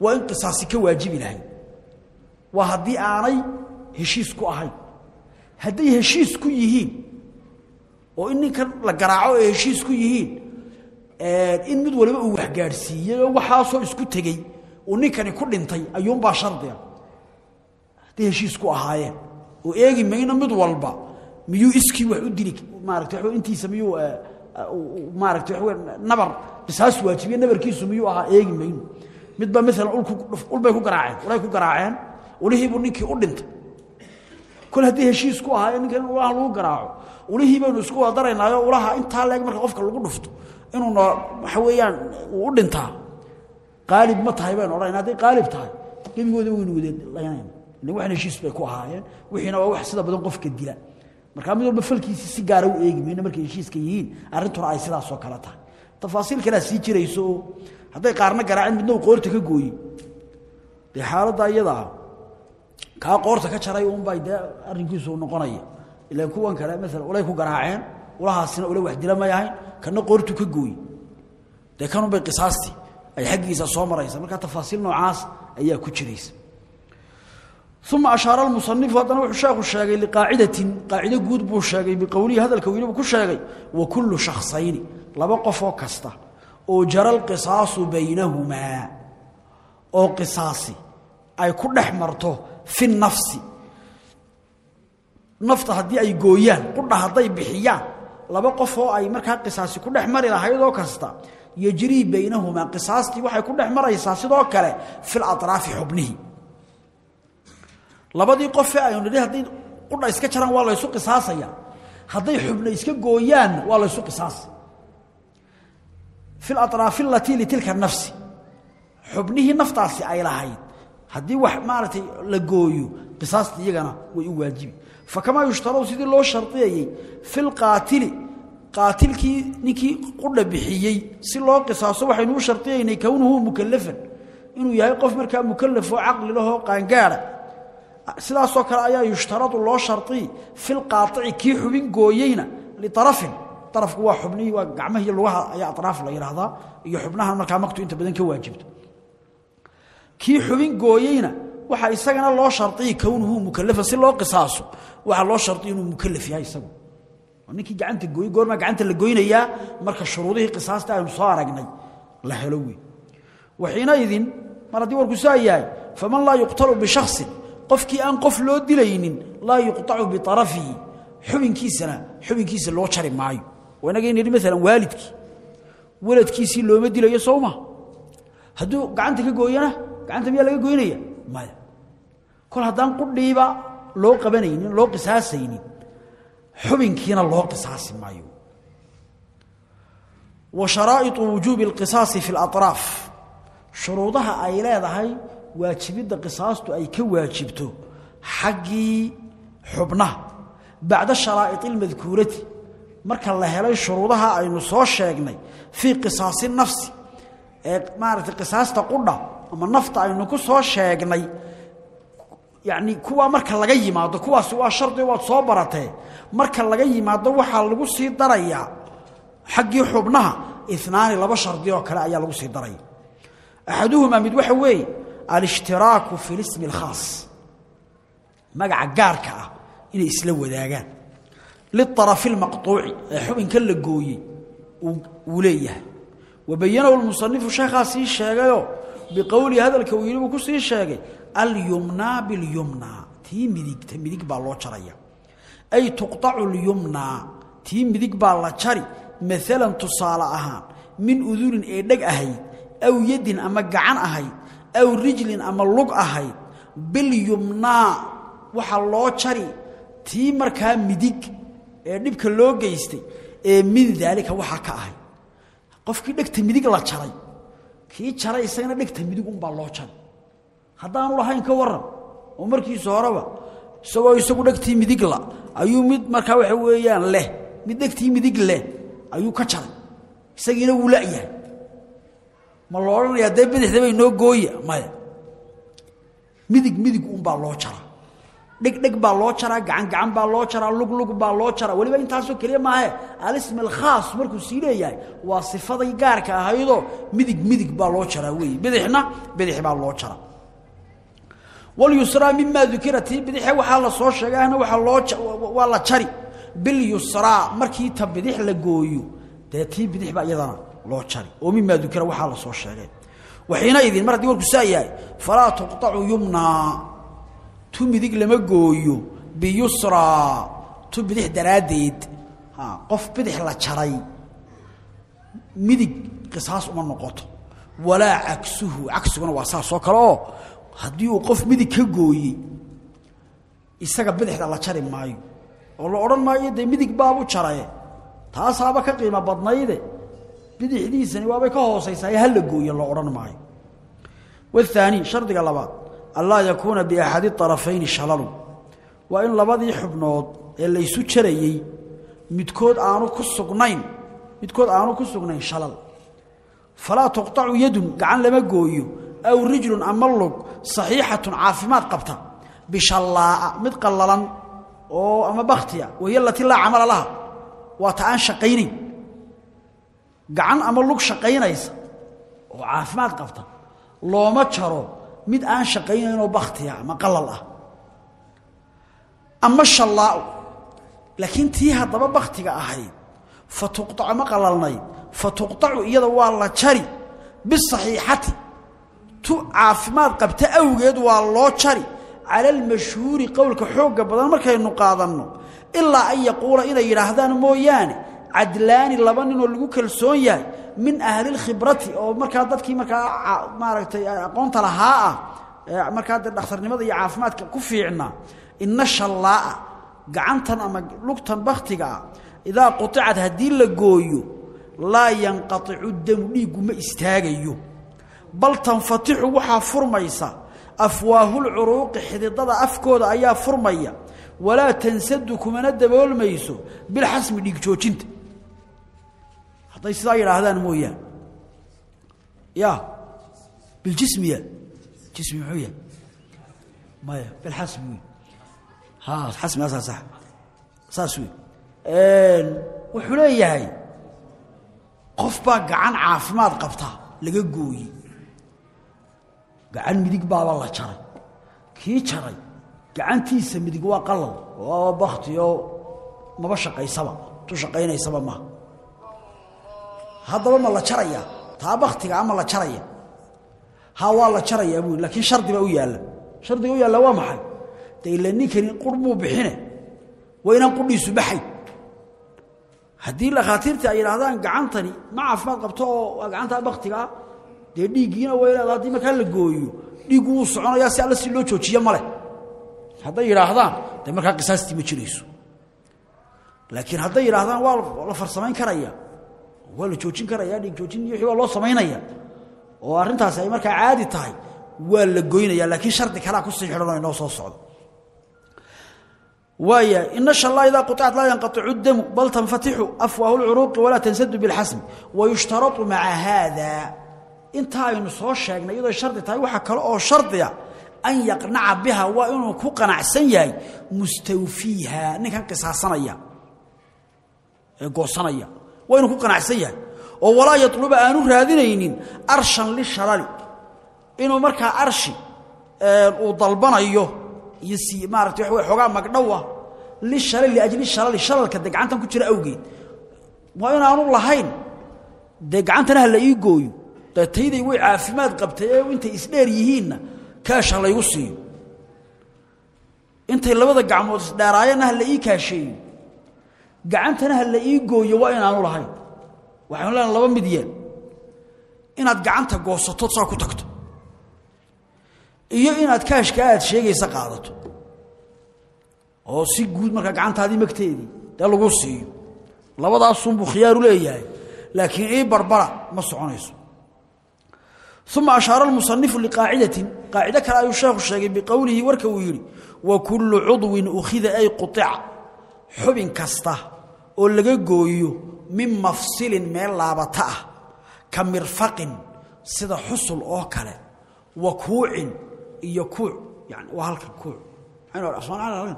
Speaker 1: waa in qisaasi ka waajibi lahay waa haddii aanay heshiis ku ahayn. Hadday heshiis ku yihiin oo in ninkan la garaaco ay heshiis ku yihiin in mid waliba uu waxgaadhsiiyey oo waxaasoo isku tegey uu ninkani ku dhintay ayuunbaa shardiga. Hadday heshiis ku ahaayeen oo eegi mayno mid walba miyuu iskii wax u dili maarata wa intiisa miyuu maarata waxa wey nabar qisaas waajibiye nabarkiisu miyuu ahaa eegi mayno. Midbaa maalan ulbay ku garaaceen ulay ku garaaceen ulihiibuu ninkii u dhintay. Kol haddii heshiis ku ahaayeen ninkan in ulaha lagu garaaco ulihii baynu isku wada daraynaayo ulaha intaa leeg marka qofka lagu dhufto inuu waxa weeyaan uu u dhintaa qaalib ma tahay baynu odhanayna hadday qaalib tahay. Gebigooda waynu wadalanayna ila waxna heshiis bay ku ahaayeen. Wixiina waa wax sida badan qofka dila. Markaa mid walba falkiisi si gaara u eegi mayno markay heshiiska yihiin arrintuna ay sidaasoo kale tahay. Tafaasiil kalea sii jirayso. Oo hadday qaarna garaaceen midna uu qoorta ka gooye dee xaaladda iyada ah kaa qoorta ka jaray unbay dee arrinkiisu noqonaya. Ilaan kuwan kale maalan ulay ku garaaceen ulahaasina ula wax dila may ahayn kana qoortu ka gooye dee kanunbay qisaastii ay xaggiisa soo maraysa. Markaa tafaasiil noocaas ayaa ku jiraysa. Uma ashaara almusanifu haddana wuxuu sheekhu sheegay liqaacidatin qaacido guud buu sheegay biqowlihi hadalka welibu ku sheegay wa kullu shakhsayni laba qofoo kasta oo jara alqisaasu baynahumaa oo qisaasi ay ku dhex marto fi nafsi nafta haddii ay gooyaan qudha hadday bixiyaan laba qof oo ay markaa qisaasi ku dhex mari lahaydoo kasta yejrii baynahumaa qisaastii waxay ku dhex maraysaa sidoo kale fi latraafi xubnihi. Labadii qofee aynu nidhi hadday qudha iska jaraan waa laysu qisaasaya hadday xubna iska gooyaan waa laysu qisaasa fi atraafi alatii litilka nafsi xubnihii naftaasi ay lahayd. Haddii wax maaragtay la gooyo qisaastii iyagana way u waajibi fakamaa yushtarau sidii loo shardiyayey fi lqaatili qaatilkii ninkii qudha bixiyey si loo qisaaso waxaynu u shardiyaynay kownuhu mukalafan inuu yahay qof markaa mukalaf oo caqli lahoo qaangaara. Sidaasoo kale ayaa yushtaradu loo shariy fi lqaaici kii xubin gooyeyna liarafin arafku waa xubnihii waa gacmahi iyo lugaha ayaa araaf la yidhaahdaa iyo xubnahan markaa maktu inta badan ka waajibto. Kii xubin gooyeyna waxaa isagana loo shariyi kownuhu mukalafan si loo qisaaso waxaa loo shariy inuu mukalaf yahay isagu. Ninkii gacanta gooy goormaa gacanta la goynayaa marka shuruudihii qisaasta aynu soo aragnay la helo wey waxiinaidin mar warku saa faman laa yuqtalu bishaksin qofkii aan qof loo dilaynin laa yuqطacu biarafihi xubinkiisana xubinkiisa loo jari maayo. Inaga nidhi maalan waalidkii waladkiisii looma dilayo sowma hadduu gacanta ka gooyana gacanta miyaa laga goynaya maya kol haddaan qudhiiba loo qabanaynin loo qisaasaynin xubinkiina loo qisaasi maayo wa sharaa'iطu wujuubi اlqisaasi fi اlaطraaf shuruudaha ay leedahay waajibidda qisaastu ay ka waajibto xaggii xubnaha bacda sharaa'iti اlmadkuurati marka la helay shuruudaha aynu soo sheegnay fii qisaasi nafsi ee maaragtay qisaasta qudha ama nafta aynu ku soo sheegnay yacni kuwaa marka laga yimaado kuwaasi waa shardi waad soo baratee marka laga yimaado waxaa lagu sii darayaa xaggii xubnaha inaani laba shardi oo kale ayaa lagu sii daraya axaduhumaa mid waxa weeye alishtiraaku fi lismi اlkhaas magaca gaarka ah inay isla wadaagaan liarafi اlmaqطuuci ee xubinka la gooyey uu leeyahay wabayanahu lmusanifu sheekhaa sii sheegayoo biqowlii hadalka uu yidhi buu ku sii sheegay alyumnaa bilyumnaa tii midigta midig baa loo jaraya. Ay tuqacu lyumnaa tii midig baa la jari maalan tusaale ahaan min udunin ee dheg ahayd aw yadin ama gacan ahayd aw rijlin ama lug ahayd bilyumnaa waxa loo jari tii markaa midig ee dhibka loo geystay ee min daalika waxa ka ahayd qofkii dhegta midig la jaray kii jaray isagana dhegta midig unbaa loo jaray haddaanu lahayn ka waran oo markiisa horeba isagoo isagu dhegtii midigla ayuu mid markaa waxa weeyaan leh mid dhegtii midig leh ayuu ka jaray. Isagiina wuu la'yahay ma lo odhanayaa dee bidixda bay noo gooya maya. Midig midig unbaa loo jara dhegdheg baa loo jaraa gacan gacan baa loo jaraa lug lug baa loo jaraa. Weliba intaasoo keliya maahe alism alkhaas markuu sii leeyahay waa sifaday gaarka ahaydoo midig midig baa loo jaraa weeye bidixna bidix baa loo jaraa. Walyusraa mimaa dukira tii bidixe waxaa la soo sheegay ahna waaa loo waa la jari. Bilyusraa markii ta bidix la gooyo dee bidix baa iyadana loo jari. Oo mimaa dukira waxaa la sheegay. Waxiina idin mar haddii warku saa yahay falaa tuqطacu yumnaa tu midig lama gooyo biyusraa tu bidix daraaddeed. Qof bidix la jaray. Midig qisaas uma noqoto. Walaa cagsuhu cagsiguna waa saas oo kale oo qof midig ka gooyey isaga bidixda la jari maayo. Oo la odhan maayo dee midig baabu jaraye. Taasaaba ka qiimo badnayde. Bidixdiisani waabay ka hoosaysaa hala gooye la odhan maayo. Waathaani shardiga labaad anlaa yakuuna biaxadi طarafayni shalalu waa in labadii xubnood ee laysu jarayey midkood aanu ku sugnayn midkood aanu ku sugnayn shalal. Falaa tuqطacu yadun gacan lama gooyo aw rijlun ama lug saxiixatun caafimaad qabta. Bishallaa'a mid qallalan oo ama bakhtiya wahiy alatii laa camala laha. Waa ta aan shaqaynayn. Gacan ama lug shaqaynaysa oo caafimaad qabta. Looma jaro mid aan shaqaynaynoo bakhtiya ama qalal ah. Ama shallaa'u laakiin tii haddaba bakhtiga ahayd fa tuqطacu ma qalalnayd fa tuqطacu iyada waa la jari bisaxiixati. Tu caafimaad qabta awgeed waa loo jari. Cala almashhuuri qowlka xoogga badan markaynu qaadanno. Ilaa an yaquula inay yidhaahdaan mooyaane cadlaani laba ninoo lagu kalsoon yahay min ahlilkhibrati oo markaa dadkii markaa maaragtay aqoonta lahaa ah markaa dee dhakhtarnimada iyo caafimaadka ku fiicnaa ina shallaa'a gacantan ama lugtan bakhtiga ah idaa quطicad haddii la gooyo laa yanqaicu damu dhiiggu ma istaagayo. Bal tanfatixu waxaa furmaysa afwaahulcuruuqi xididada afkooda ayaa furmaya. Walaa tansadu kumana daboolmayso bilxasmi dhiig joojinta hadday sidaa yidhaahdaan mooyaan. Ya biljismiya. Jismi muxuu yahay? Maya bilxasmi wey ha xasmigaasaa sax. Saas wey wuxuu leeyahay qof baa gacan caafimaad qabta laga gooye gacan midig baaba la jaray. Kii jaray? Gacantiisa midig waa qalal. Oo bakti oo maba shaqaysaba. Tu shaqaynaysaba maha haddaba ma la jaraya. Taa baktiga ama la jaraya. Ha waa la jarayaa bui laakiin shardi baa u yaalla. Shardiga u yaalla waa maxay? De ninkani qur buu bixine. Waa inaan qudhiisu baxay. Haddii lakhaatiirtii ay yidhaahdaan gacantani ma caafimaad qabto oo waa gacantaa baktigaa dee dhiiggiina waa inaad haddii markaa la gooyo dhiiggu wuu soconayaa si alla si loo joojiyo male hadday yidhaahdaan dee markaa qisaastii ma jirayso. Laakiin hadday yidhaahdaan waa la farsamayn karaya waa la joojin karaya dhiig joojin iyo waa loo samaynaya oo arrintaasi ay markaa caadi tahay waa la goynaya laakiin shardi kalaa ku sii xidhanoo inoo soo socdo. Waaya ina shallaa idaa quطicat laa yanqaicu damu bal tanfatixu afwaahu lcuruuqi walaa tansadu bilxasmi wayushtarau maca haada inta aynu soo sheegnay iyadoo shardi tahay waxaa kale oo shardiga an yaqnaca biha waa inuu ku qanacsan yahay mustawfiiha ninkan qisaasanaya ee goosanaya waa inuu ku qanacsan yahay. oo walaa yaluba aanu raadinaynin arshan lishalali inuu markaa arshi uu dalbanayo iyo si maarata waa xoogaa magdhowa lishalali liajli shalali shalalka dee gacantan ku jira awgeed. Waa inaanu lahayn dee gacantana ha la ii gooyo. Dee tayday way caafimaad qabtay ee intay isdheer yihiinna kaasha laygu siiyo. Intay labada gacmood isdheeraayeenna ha la ii kaasheeyo gacantana ha la ii gooyo waa inaanu lahayn. Waxaanu leenaha laba mid yeel. Inaad gacanta goosatood saa ku tagto. Iyo inaad kaashka aad sheegaysa qaadato. Oo si guud markaa gacantaadii magteedii dee lagu siiyo. Labadaasunbuu khiyaaru leeyahay laakiin ii barbara ma soconayso. Uma ashaara almusanifu liqaacidatin qaacido kale ayuu sheekhu sheegay biqowlihi warka uu yidhi wa kullu cudwin ukhida ay quطica xubin kasta oo laga gooyo min mafsilin meel laabata ah ka mirfaqin sida xusul oo kale wa kuucin iyo kuuc yani waa halkan kuuc. Halkan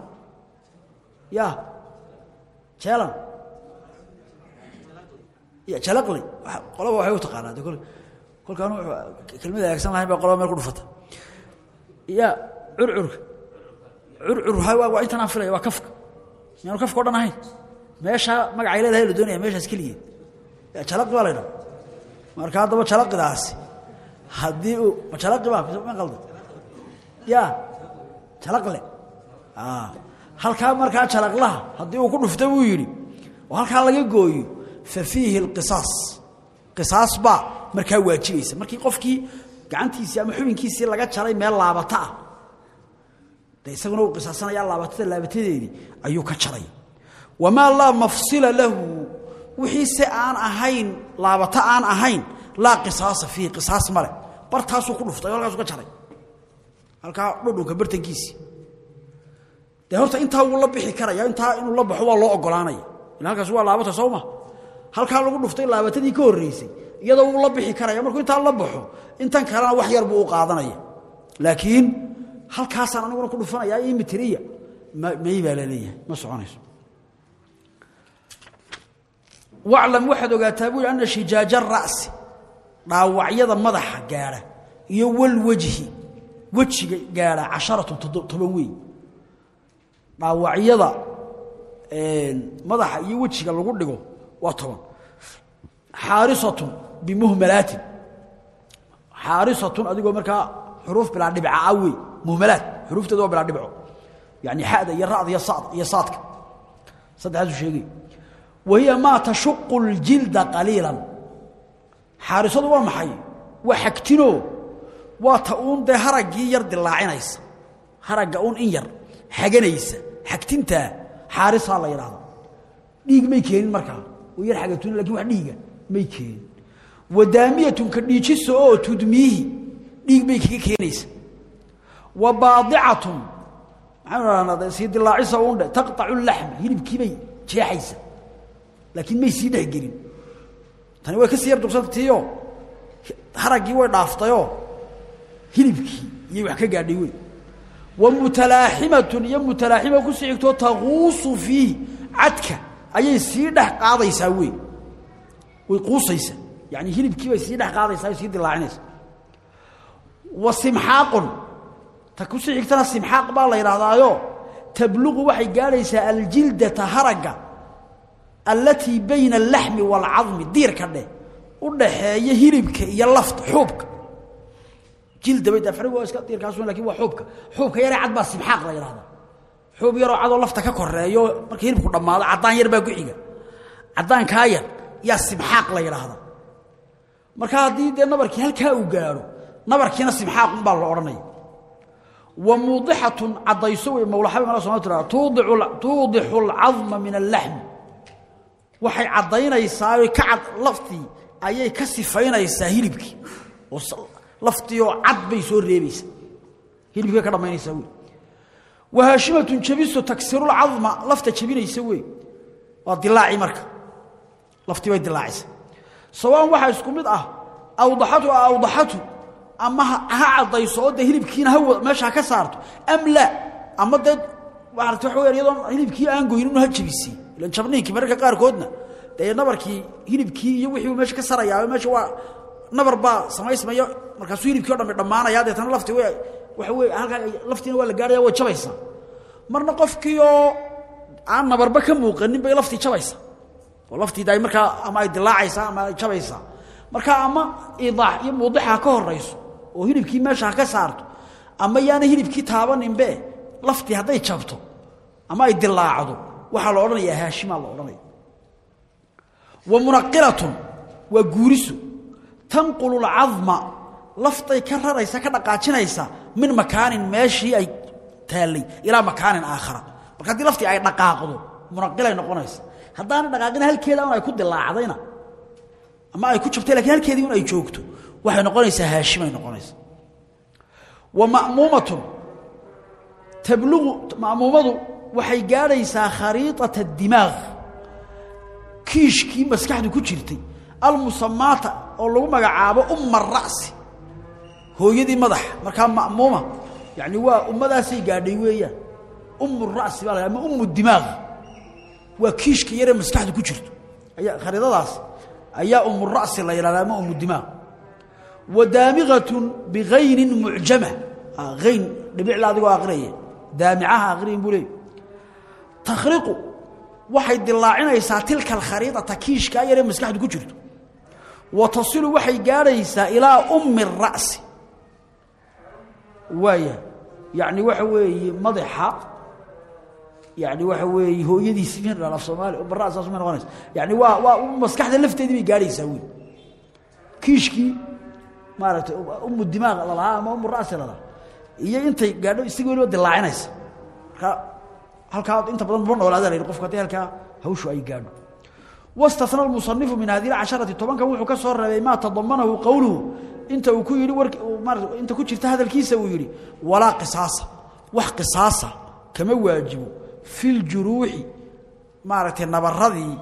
Speaker 1: ya jeelan jalaqli. Qolaba waxay u taqaanaa de kol kolkaan kelmada aagsan lahayn baa qolaba meel ku dhufata. Ya curcurka. Curcur waa intan aan filaya waa kafka. Miyaanu kafka o dhan ahayn meeshaa magacay leedahay la doonaya meeshaas keligeed jalaqi baa la ydhaha marka haddaba jalaqidaasi haddii uu ma jalaqi baa ma qalda. Ya jalaqle halkaa markaa jalaqlaha haddii uu ku dhufta buu yidhi oo halkaa laga gooyo fa fiihi alqisaas. Qisaas baa markaa waajibaysa markii qofkii gacantiisii ama xubinkiisii laga jaray meel laabata ah de isaguna uu qisaasanaya laabatada laabatadeedii ayuu ka jaray wamaa laa mafsila lahu wixii se aan ahayn laabata aan ahayn laa qisaasa fiihi qisaas male bartaasuu ku dhuftay oo halkaasuu ka jaray halkaa dhudhunka bartankiisii dee horta intaa wuu la bixi karaya intaa inuu la baxo waa loo ogolaanaya halkaas waa laabata soo ma lagu dhuftay laabatadii ka horreysay iyadoo wuu la bixi karaya markuu intaa la baxo intan kalena wax yar buu qaadanaya laakiin halkaasaan aniguna ku dhufanaya imitiriya may baa la leeyahay ma soconayso waclam waxaad ogaataa buu ana shijaaja ra'si dhaawacyada madaxa gaadha iyo walwejhi wejiga gaadha casharatun toban weyn. Dhaawacyada madaxa iyo wejiga lagu dhigo waa toban. Xaarisatun bimuhmalaatin. Xaarisatun adigoo markaa xuruuf bilaa dhibca wey muhmalaat xuruufteeda bilaa dhibco. Yani xada iyo ra'da iyo sad iyo saadka saddexaasuu sheegay wa hiya maa tashuqu اljilda qaliila xaarisadu waa maxay? Waa xagtino waa ta uun dee haraggii yar dilaacinaysa haragga uun in yar xaganaysa. Xagtintaa xaarisaa la yidhaahda dhiig may keenin markaa oo yar xagatun laakiin wax dhiiga may keenin. Wadaamiyatun ka dhiijisa oo tudmiihi dhiig bay kaga keenaysa. Wa baadicatun maxaynu dhahnaa sii dilaacisa uundhe taqطacu laxma hilibkii bay jeexaysa laakiin may sii dhexgelin. Tani way ka sii yar dugsantatiio haraggii way dhaaftayoo. Hilibkii iyay wax ka gaadhay wey wa mutalaaximatun iyo mutalaaxima ku sii xigtoo taquusu fiihi. Cadka ayay sii dhex qaadaysaa wey way quusaysa yani hilibkii bay sii dhex qaadaysaa sii dilaacinaysa wa simxaaqun ta ku sii xigtana simxaaq la yidhaahdaayo tabluqu waxay gaadhaysaa aljildata haragga allatii bayna alaxmi waalcadmi diirka dheh u dhaxeeya hilibka iyo lafta xuubka. Jilda bay dafrigu waa iska diirkaasu laakiin waa xuubka. Xuubka yaree cad baa simxaaq la yidhahdaa xuub yaroo cadoo lafta ka koreeyo marka hilibku dhammaado caddaan yar baa ku xiga caddaankaa yar yaa simxaaq la yidhaahdaa marka haddii dee nabarkii halkaa uu gaadho nabarkiina simxaaqun baa la odhanaya. Wa muudixatun caddayso wey mawlaxabi mala soma tiraa tuudixu alcadma min allaxmi waxay caddaynaysaa ka cad laftii ayay ka sifaynaysaa hilibkii. Oo laftiioo cad bay soo reebaysaa. Hilibkii ka dhammaynaysaa wey. Wa haashimatun jabiso tagsirulcadma lafta jabinaysa wey. Waa dilaaci marka. Laftii bay dilaacaysa. Sawaan waxaa isku mid ah awdaxatu a awdaxatu ama ha caddayso oo dee hilibkiina ha meesha ha ka saarto am laa ama dee maarata waxa weyaan iyadoon hilibkii aan goynin inu ha jabisay ilan jabniinkii mararka qaarkoodna. Dee nabarkii hilibkii iyo wixii uu meesha ka sarayaa meesha waa nabar baa samaysmaya. Markaasuu hilibkii o dhami dhammaanaya deetana laftii w waxa wey halkaa laftiina waa la gaarhaya way jabaysaa. Marna qofkii oo aan nabarba ka muuqanin bay laftii jabaysaa. Oo laftii da markaa ama ay dilaacaysaa ama ay jabaysaa. Marka ama idaax iyo muudixaa ka horayso oo hilibkii meesha ha ka saarto ama yaana hilibkii taabaninbe laftii hadday jabto ama ay dilaacdo waxaa la odhanayaa haashimaa la odhanaya. Wa munaqilatun waa guuriso tanqulu lcadma laftay ka ka dhaqaajinaysa min makaanin meeshii ay taallay ilaa makaanin aakhara. Marka haddii laftii ay dhaqaaqdo munaqilay noqonaysa. Haddaana dhaqaaqina halkeeda ay ku dilaacdayna ama ay ku jabtay lakiin halkeedii ay joogto. Waxay noqonaysaa haashimay noqonaysa. Wa ma'muumatun tablugu ma'muumadu waxay gaadhaysaa khariiطata dimaaq kiishkii maskaxdu ku jirtay almusamaata oo lagu magacaabo umma ra'si hooyadii madaxa markaa ma'muuma. Yani waa ummadaasay gaadhay weeyaan. Umu ra'si baa ama umu dimaaq waa kiishka yaree maskaxda ku jirto. Ayaa khariidadaas ayaa umu ra'si la yidhahda ama umu dimaaq wa bigaynin mucjama ayn dhibicla adigoo aqrinaya daamicaha aqriyin buu leey takhriqu waxay dilaacinaysaa tilka alkhariidata kiishkaa yaree maskaxdu ku jirto. Wa tasilu waxay gaadhaysaa ilaa ummi ra'si waaya yacni waxa weeye madaxa yani waxa weeye hooyadiisi min af soomaali umara saas ma noqonaysa. Yani waa waa maskaxda lafteedii bay gaadhaysaa wey kiishkii maaragtay umu dimaaq lalahaa ama umu ra'si lalahaa. Iyo intay gaadho isaga weliba dilaacinaysa halkaa inta badan ma noolaada la qofku haddii halkaa hawshu ay gaadho. wastasna almusanifu min hadihi alcasharati tobankan wuxuu ka soo reebay maa tadamanahu qowluhu inta uu ku yidhi war inta ku jirta hadalkiisa uu yidhi walaa qisaasa wax qisaasa kama waajibo fi ljuruuxi maaragtay nabaradii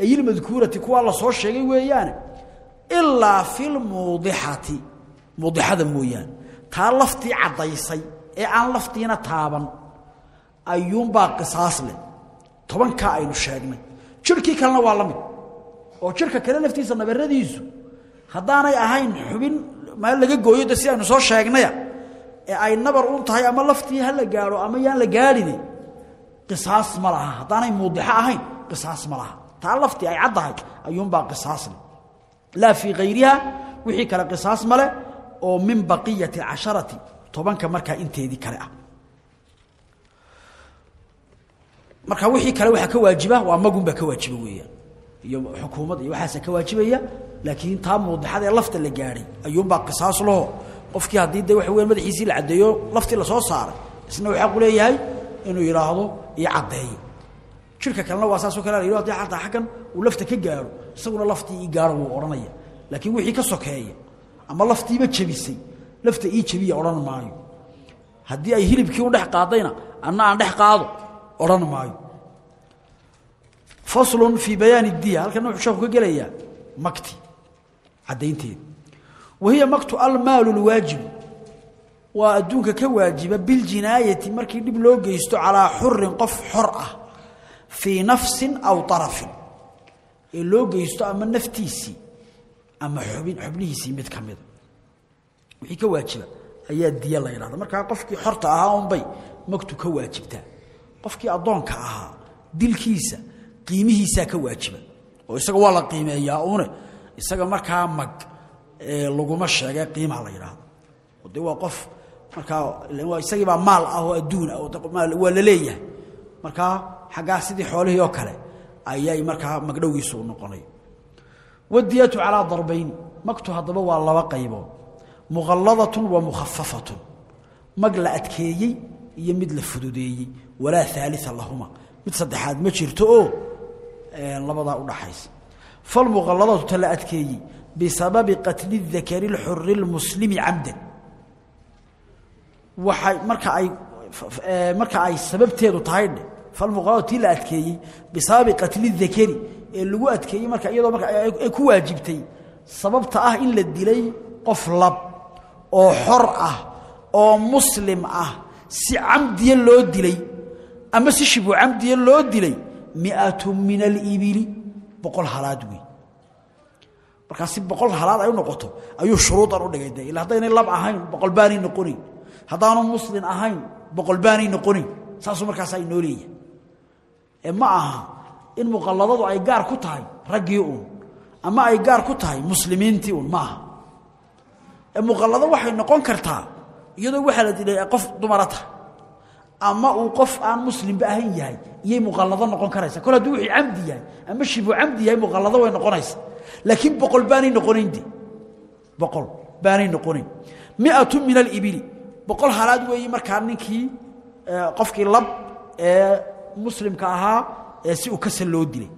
Speaker 1: ayilmadkuurati kuwaa la soo sheegay weeyaane. Ilaa fi lmuudixati muudixada mooyaane. Taa laftii caddaysay ee aan laftiina taaban ayuunbaa qisaas leh. Tobankaa aynu sheegnay. Jirhkii kalena waa la mid. Oo jirka kale laftiisa nabaradiisu haddaanay ahayn xubin maal laga gooyo de si aynu soo sheegnaya ee ay nabar uun tahay ama laftii ha la gaadho ama yaan la gaadhini qisaas ma laha. Haddaanay muudixo ahayn qisaas ma laha. Taa laftii ay caddahay ayuunbaa qisaas leh. Laa fii hayriha wixii kale qisaas male oo min baqiyati casharati tobanka markaa inteedii kale ah marka wixii kale waxaa ka waajiba waa magunbaa ka waajiba weeyaan iyo xukuumad iyo waxaasa ka waajibaya laakiin taa muudixada ee lafta la gaadhay ayuunbaa qisaas laho qofkii haddii de waxa weyan madaxiisii la caddeeyo laftii la soo saaray isna uu xaqu leeyahay inuu yidhaahdo iyo caddeeyo. Jirka kalena waa saasoo kale la yidhahdo haddii xataa xaggan uu lafta ka gaadho isaguna laftii ii gaadho wuu odhanaya. Laakiin wixii ka sokeeya ama laftiiba jebisay lafta ii jebiya odhan maayo. Haddii ay hilibkii u dhex qaadayna anna aan dhex qaado odhan maayo. Faslun fii bayaani diya halkana wuxuu sheeku ka gelayaa makti caddaynteeda. Wa hiya maktu almaalu lwaajibu waa adduunka ka waajiba biljinaayati markii dhib loo geysto calaa xurin qof xor ah nafsin aw arafin loo geysto ama naftiisii ama xubin xubnihiisii mid ka wixii ka waajiba ayaa diya la yidhahda markaa qofkii xorta ahaa unbay maktu ka waajibtaa qofkii addoonka ahaa dilkiisa qiimihiisaa ka waajiba. Oo isaga waa la qiimeeyaa une isaga markaa mag laguma sheege qiimaa la yidhaahdo. Oo de waa qof markaa isagiibaa maal ah oo adduun ah waa la leeyahay. Markaa xaggaa sidii xoolihii oo kale ayay markaa magdhowgiisu u noqonay. Wadiyatu calaa darbayni magtu haddaba waa laba qaybood. Muqalladatun wa mukhafafatun. Mag la adkeeyey iyo mid la fududeeyey walaa aalia lahuma. Mid saddexaad ma jirto oo labadaa udhaxaysa falmuqalladatu ta la adkeeyey bisababi qatli dakari اlxuri اlmuslimi camdan. Marka ay marka ay sababteedu tahay dhe la adkeeyey bisababi qatli dakari lagu adkeeyey marka iyadoo marka ay ku waajibtay sababta ah in la dilay qof lab oo xor ah oo muslim ah si camdiya loo dilay ama si shibu camdiya loo dilay miatu min alibili boqol halaad wey markaa si boqol halaad ay noqoto ayuu shuruudan u dhigay de ila haddaynay lab ahayn boqol baanay noqonayn haddaanu muslim ahayn boqol baanay noqonayn saasuu markaas ay noo leeyahay. Ee ma aha in muqalladadu ay gaar ku tahay raggii uun ama ay gaar ku tahay muslimiintii uun ma aha. Ee muqallado waxay noqon kartaa iyadoo waxaa la dilay qof dumara ama uu qof aan muslimba ahayn yahay iyay muqallado noqon karaysa. Kol hadduu wixii camdi yahay ama shibu camdi yahay muqallado way noqonaysa. Laakiin boqol baanay noqonayn de boqol baanay noqonayn. Miatu min alibili boqol halaad weeye markaa ninkii qofkii lab ee muslimka ahaa ee si uu kasa loo dilay.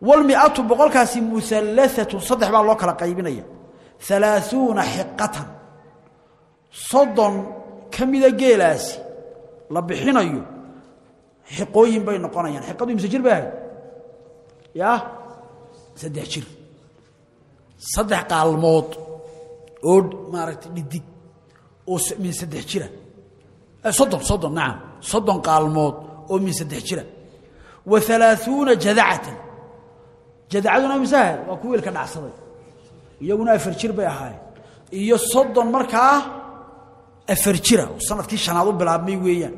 Speaker 1: Walmiatu boqolkaasi musallaatun saddex baa loo kala qaybinaya. Alaaثuuna xiqatan soddon ka mida geelaasi la bixinayo xiqooyin bay noqonayaan. Xiqadu imse jir bay ahayd? Ya saddex jir. Saddex qaalmood oo maaragtay dhidig oo min saddex jira soddon soddon nacam soddon qaalmood oo min saddex jira wa halaaثuuna jadacatan. Jadacaduna misaha waa ku wiilka dhacsaday. Iyaguna afar jir bay ahaayeen. Iyo soddon markaa afar jira sannadkii shanaad u bilaabmay weeyaan.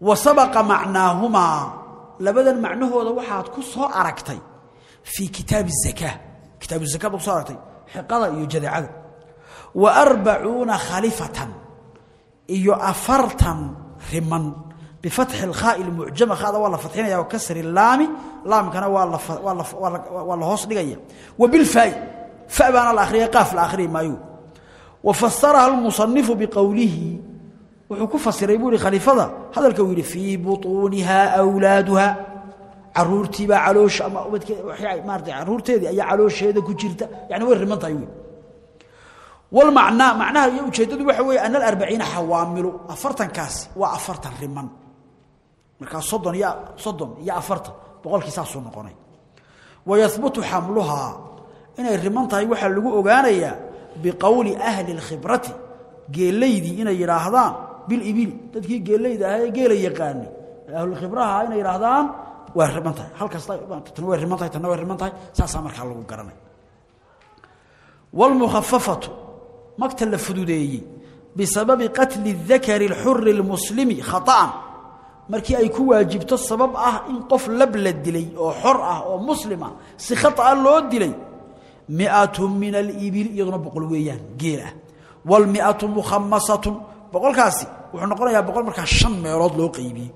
Speaker 1: Wa sabaqa macnaahumaa labadan macnahooda waxaad ku soo aragtay fii kitaabi zakaa kitaabu zakaad baad ku aragtay xiqada iyo jadacada wa arbacuuna khalifatan iyo afartan riman. Bifatxi اlkhaa'i lmucjama khada waa la fatxinaya wa kasri laami laamkana waa la hoos dhigaya. Wa bilfaa'i fa baana la akhriya qaaf la wa fasaraha almusanifu biqowlihi wuxuu ku fasiray buu ihi khaliifada hadalka uu yidhi fii butuunihaa awlaaduha caruurtiibaa caloosha ama ubadke maarata caruurteedii ayaa caloosheeda ku jirta. Yani way riman tahay wey walmacnaa macnaha iyo ujeeddadu waxa weeye ana alarbaciina xawaamilu afartankaasi waa afartan riman. Markaa soddon iyo soddon iyo afartan boqolkii saasuu noqonay. Wayahbutu xamluhaa. Inay riman tahay waxaa lagu ogaanayaa biqowli ahli اlkhibrati geelaydii inay yidhaahdaan bilibili dadkii geelayda ahaa ee geela yaqaanay ahlulkhibraha inay yidhaahdaan waa riman tahay halkasta tan way riman tahay tanna way riman tahay saasaa markaa lagu garanay wاlmukhafafatu magta la fududeeyey bisababi qatli الdakari اlxuri اlmuslimi khaطa'an markii ay ku waajibto sabab ah in qof lab la dilay oo xor ah oo muslima si khaطأa loo dilay miatu min alibil iyaduna boqol weeyaan geel ah wاlmiatu mukhamasatu boqolkaasi wuxuu noqonayaa boqol markaa shan meelood loo qeybiyey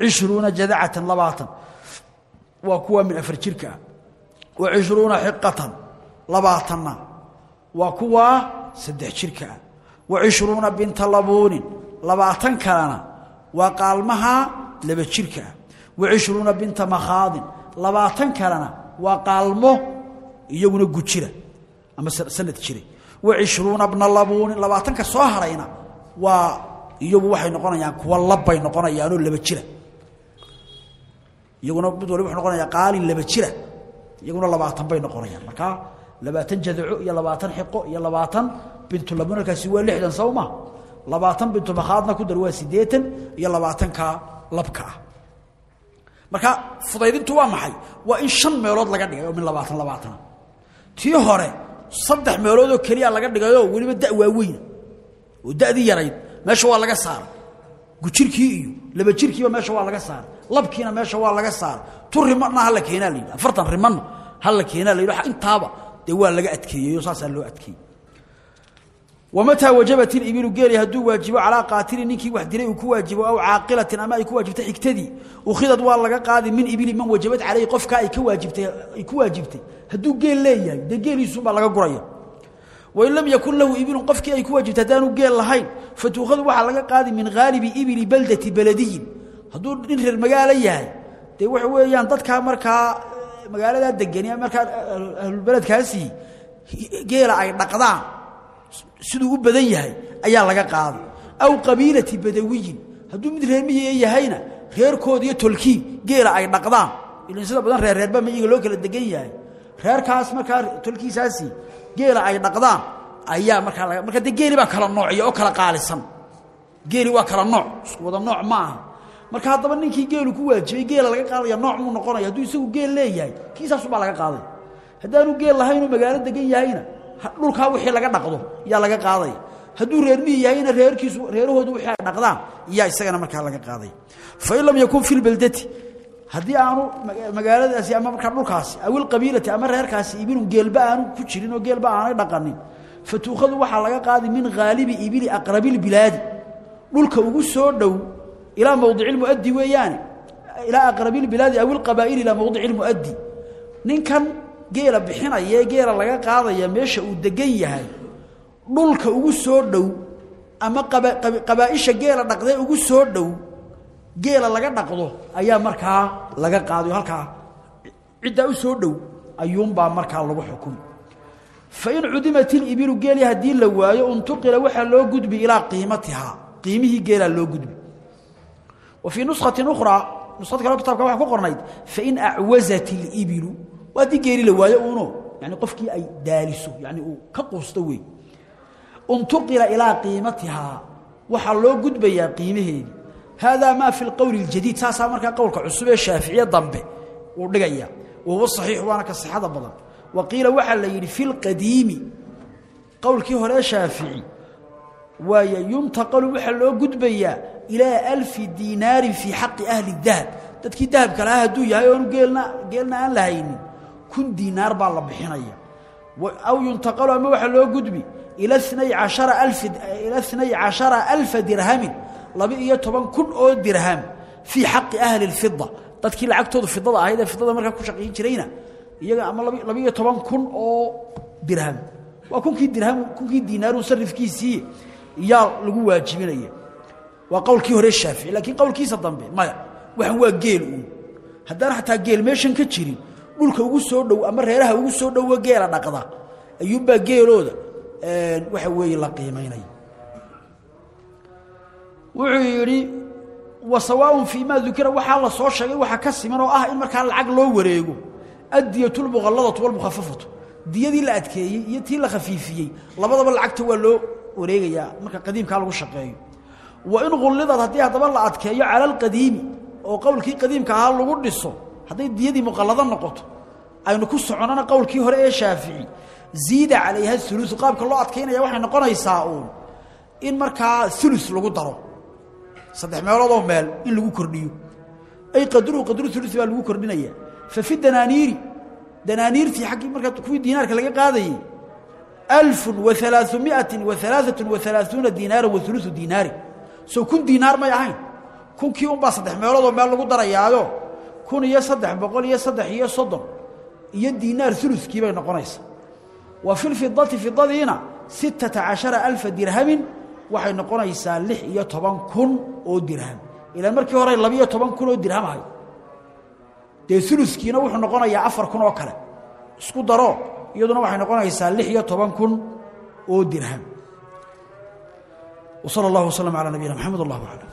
Speaker 1: cishruuna jadacatan labaatan. Waa kuwa min afar jirka ah. Wa cishruuna xiqatan labaatanna waa kuwaa saddex jirka ah. Wa cishruuna binta labuunin labaatan kalena waa qaalmaha laba jirka ah. Wa cishruuna binta makhaadin labaatan kalena waa qaalmo iyaguna gujira ama sanad jiray. Wa cishruuna bna labuunin labaatanka soo harayna waa iyagu waxay noqonayaan kuwa labbay noqonayaanoo laba jira. Iyaguna mid waliba wuxuu qaalin laba jira iyaguna labaatan bay noqonayaan. Markaa labaatan jadaco iyo labaatan xiqo iyo labaatan bintulabuun halkaasi waa lixdan sow ma labaatan bintumakhaadna ku dar waa siddeetan iyo labaatanka labka ah. Marka fudaydintu waa maxay? Waa in shan meelood laga dhigay min labaatan labaatana tii hore saddex meeloodoo keliya laga dhigayoo weliba da waaweyna oo da'dii yarayd meesha waa laga saaray gujirkii iyo laba jirkiiba meesha waa laga saaray labkiina meesha waa laga saaray tu rimanna hala keenaa layidhi afartan rimanna hala keenaa la yidhi. Intaaba dee waa laga adkeeyeyoo saasaa loo adkeeyey wamataa wajabat ilibilu geeli hadduu waajibo calaa qaatilin ninkii wax dilay uu ku waajibo aw caaqilatin ama ay ku waajibtay xigtadii ukhidad waa laga qaadi min ibili man wajabad calayhi qofkaa ay ka waajibtay ay ku waajibtay hadduu geel leeyahay dee geeliisuunbaa laga guraya wain lam yakun lahu ibilun qofkii ay ku waajibtay haddaanu geel lahayn fatuukhadu waxaa laga qaadi min haalibi ibili baldati beladiyin hadduu nin reer magaalo yahay dee waxa weeyaan dadkaa markaa magaaladaa degani markaa ahlulbeledkaasii geela ay dhaqdaan siduu u badan yahay ayaa laga qaaday. Aw qabiilati badawiyin hadduu mid reermihiia yahayna reerkood iyo tolkii geela ay dhaqdaan. Ilan sida badan reer reerba miyiga loo kala degan yahay. Reerkaas markaa tolkiisaasi geela ay dhaqdaan ayaa markaa marka geeli baa kala noociya oo kala qaalisan. Geeli waa kala nooc isku wada nooc ma aha. Marka haddaba ninkii geelu ku waajibay geela laga qaadaya nooc muu noqonaya. Hadduu isagu geel leeyahay kiisaasubaa laga qaaday. Haddaanu geel lahaynoo magaalo degan yahayna dhulkaa wixii laga dhaqdo yaa laga qaadaya hadduu reermihi yahayna reerkiisu reerahoodu wixii ay dhaqdaan iyaa isagana markaa laga qaaday. Fain lam yakun fi lbeldati haddii aanu magaaladaasi ama markaa dhulkaasi awil qabiilati ama reerkaasi ibilun geelba aanu ku jirin oo geelba aanay dhaqanin fatuukhadu waxaa laga qaadi min haalibi ibili aqrabilbilaadi dhulka ugu soo dhow ilaa mawdici lmuaddi weeyaane ilaa aqrabilbilaadi aw ilqabaa'ili ilaa mawdici lmuaddi ninkan geela bixinaya geela laga qaadaya meesha uu degan yahay dhulka ugu soo dhow ama qabaaisha geela dhaqdee ugu soo dhow geela laga dhaqdo ayaa markaa laga qaadayo halkaa ciddaa u soo dhow ayuunbaa markaa lagu xukumi fain cudimat ilibilu geeli haddii la waayo untuqila waxaa loo gudbi ilaa qiimatihaa qiimihii geelaa loo gudbi. Wa fii nuskhatin ukhraa nuskhad kaleo kitabka waxa ku qornayd fain acwazat ilibilu waa haddii geeli la waayo uuno yani qofkii ay daaliso yani uu ka quusto wey untuqila ilaa qiimatihaa. Waxaa loo gudbayaa qiimaheedii haadaa maa fi lqowli اljadiid saasaa markaa qowlka cusub ee shaaficiye dambe uu dhigaya. Wahuwa saxiix waana ka sixada badan. Wa qiila waxaa la yidhi fi lqadiimi qowlkii hore shaafici waay yuntaqalu waxaa loo gudbayaa ilaa alfi diinaarin fii xaqi ahli dahab. Dadkii dahabka lahaa hadduu yahay oonu geelna aan la haynin kun diinaar baa la bixinaya. Aw yuntaqalu ama waxaa loo gudbi ila inay cashara alfi ila inay cashara alfa dirhamin laba-iyo toban kun oo dirham fii xaqi ahli اlfida dadkii lacagtoodu fidada ahayd ee fidada markaa ku shaqayn jirayna iyaga ama laba-iyo toban kun oo dirham. Waa kunkii dirham kunkii diinaaru sarifkiisii yaa lagu waajibinaya. Waa qowlkii hore shaafici laakiin qowlkiisa dambe maya waxan waa geel uun. Haddaan xataa geel meeshan ka jirin dhulka ugu soo dhow ama reeraha ugu soo dhowo geela dhaqda ayuunbaa geelooda waxa weeye la qiimaynaya wuxuu yidhi wa sawaaءun fii ma dukira waxaa la soo sheegay waxaa ka siman oo ah in markaa lacag loo wareego. Addiyatu lmuqalladatu walmukhafafatu diyadii la adkeeyey iyo tii la khafiifiyey labadaba lacagta waa loo wareegayaa marka qadiimkaa lagu shaqeeyo. Wa in qullidad haddii haddaba la adkeeyo cala alqadiimi oo qowlkii qadiimka ahaa lagu dhiso hadday diyadii muqallado noqoto aynu ku soconona qowlkii hore ee shaafici. Ziida calayha ulusu qaabka loo adkaynaya waxay noqonaysaa uun in markaa ulus lagu daro. Saddex meeloodoo meel in lagu kordhiyo. Ay qadruhu qadru ulus baa lagu kordhinaya. Fafi danaaniiri danaaniirtii aggii markaa kuwii diinaarka laga qaadayey alfun waalaaumiati waalaaaة waalaauuna diinaara waulusu diinaari soo kun diinaar may ahayn. Kunkii unbaa saddex meeloodoo meel lagu darayaayo kun iyo saddex boqol iyo saddex iyo soddon iyo diinaar ulukii bay noqonaysaa wa fi lfidati fidadiina sittata cashara alfa dirhamin waxay noqonaysaa lix iyo toban kun oo dirham. Ilaan markii hore labiiyo toban kun oo dirham ahay dee ulukiina wuxuu noqonayaa afar kun oo kale. Isku daro iyaduna waxay noqonaysaa lix iyo toban kun oo dirham. Wsala اllah waslm calى nabiyina mxamed allah aclam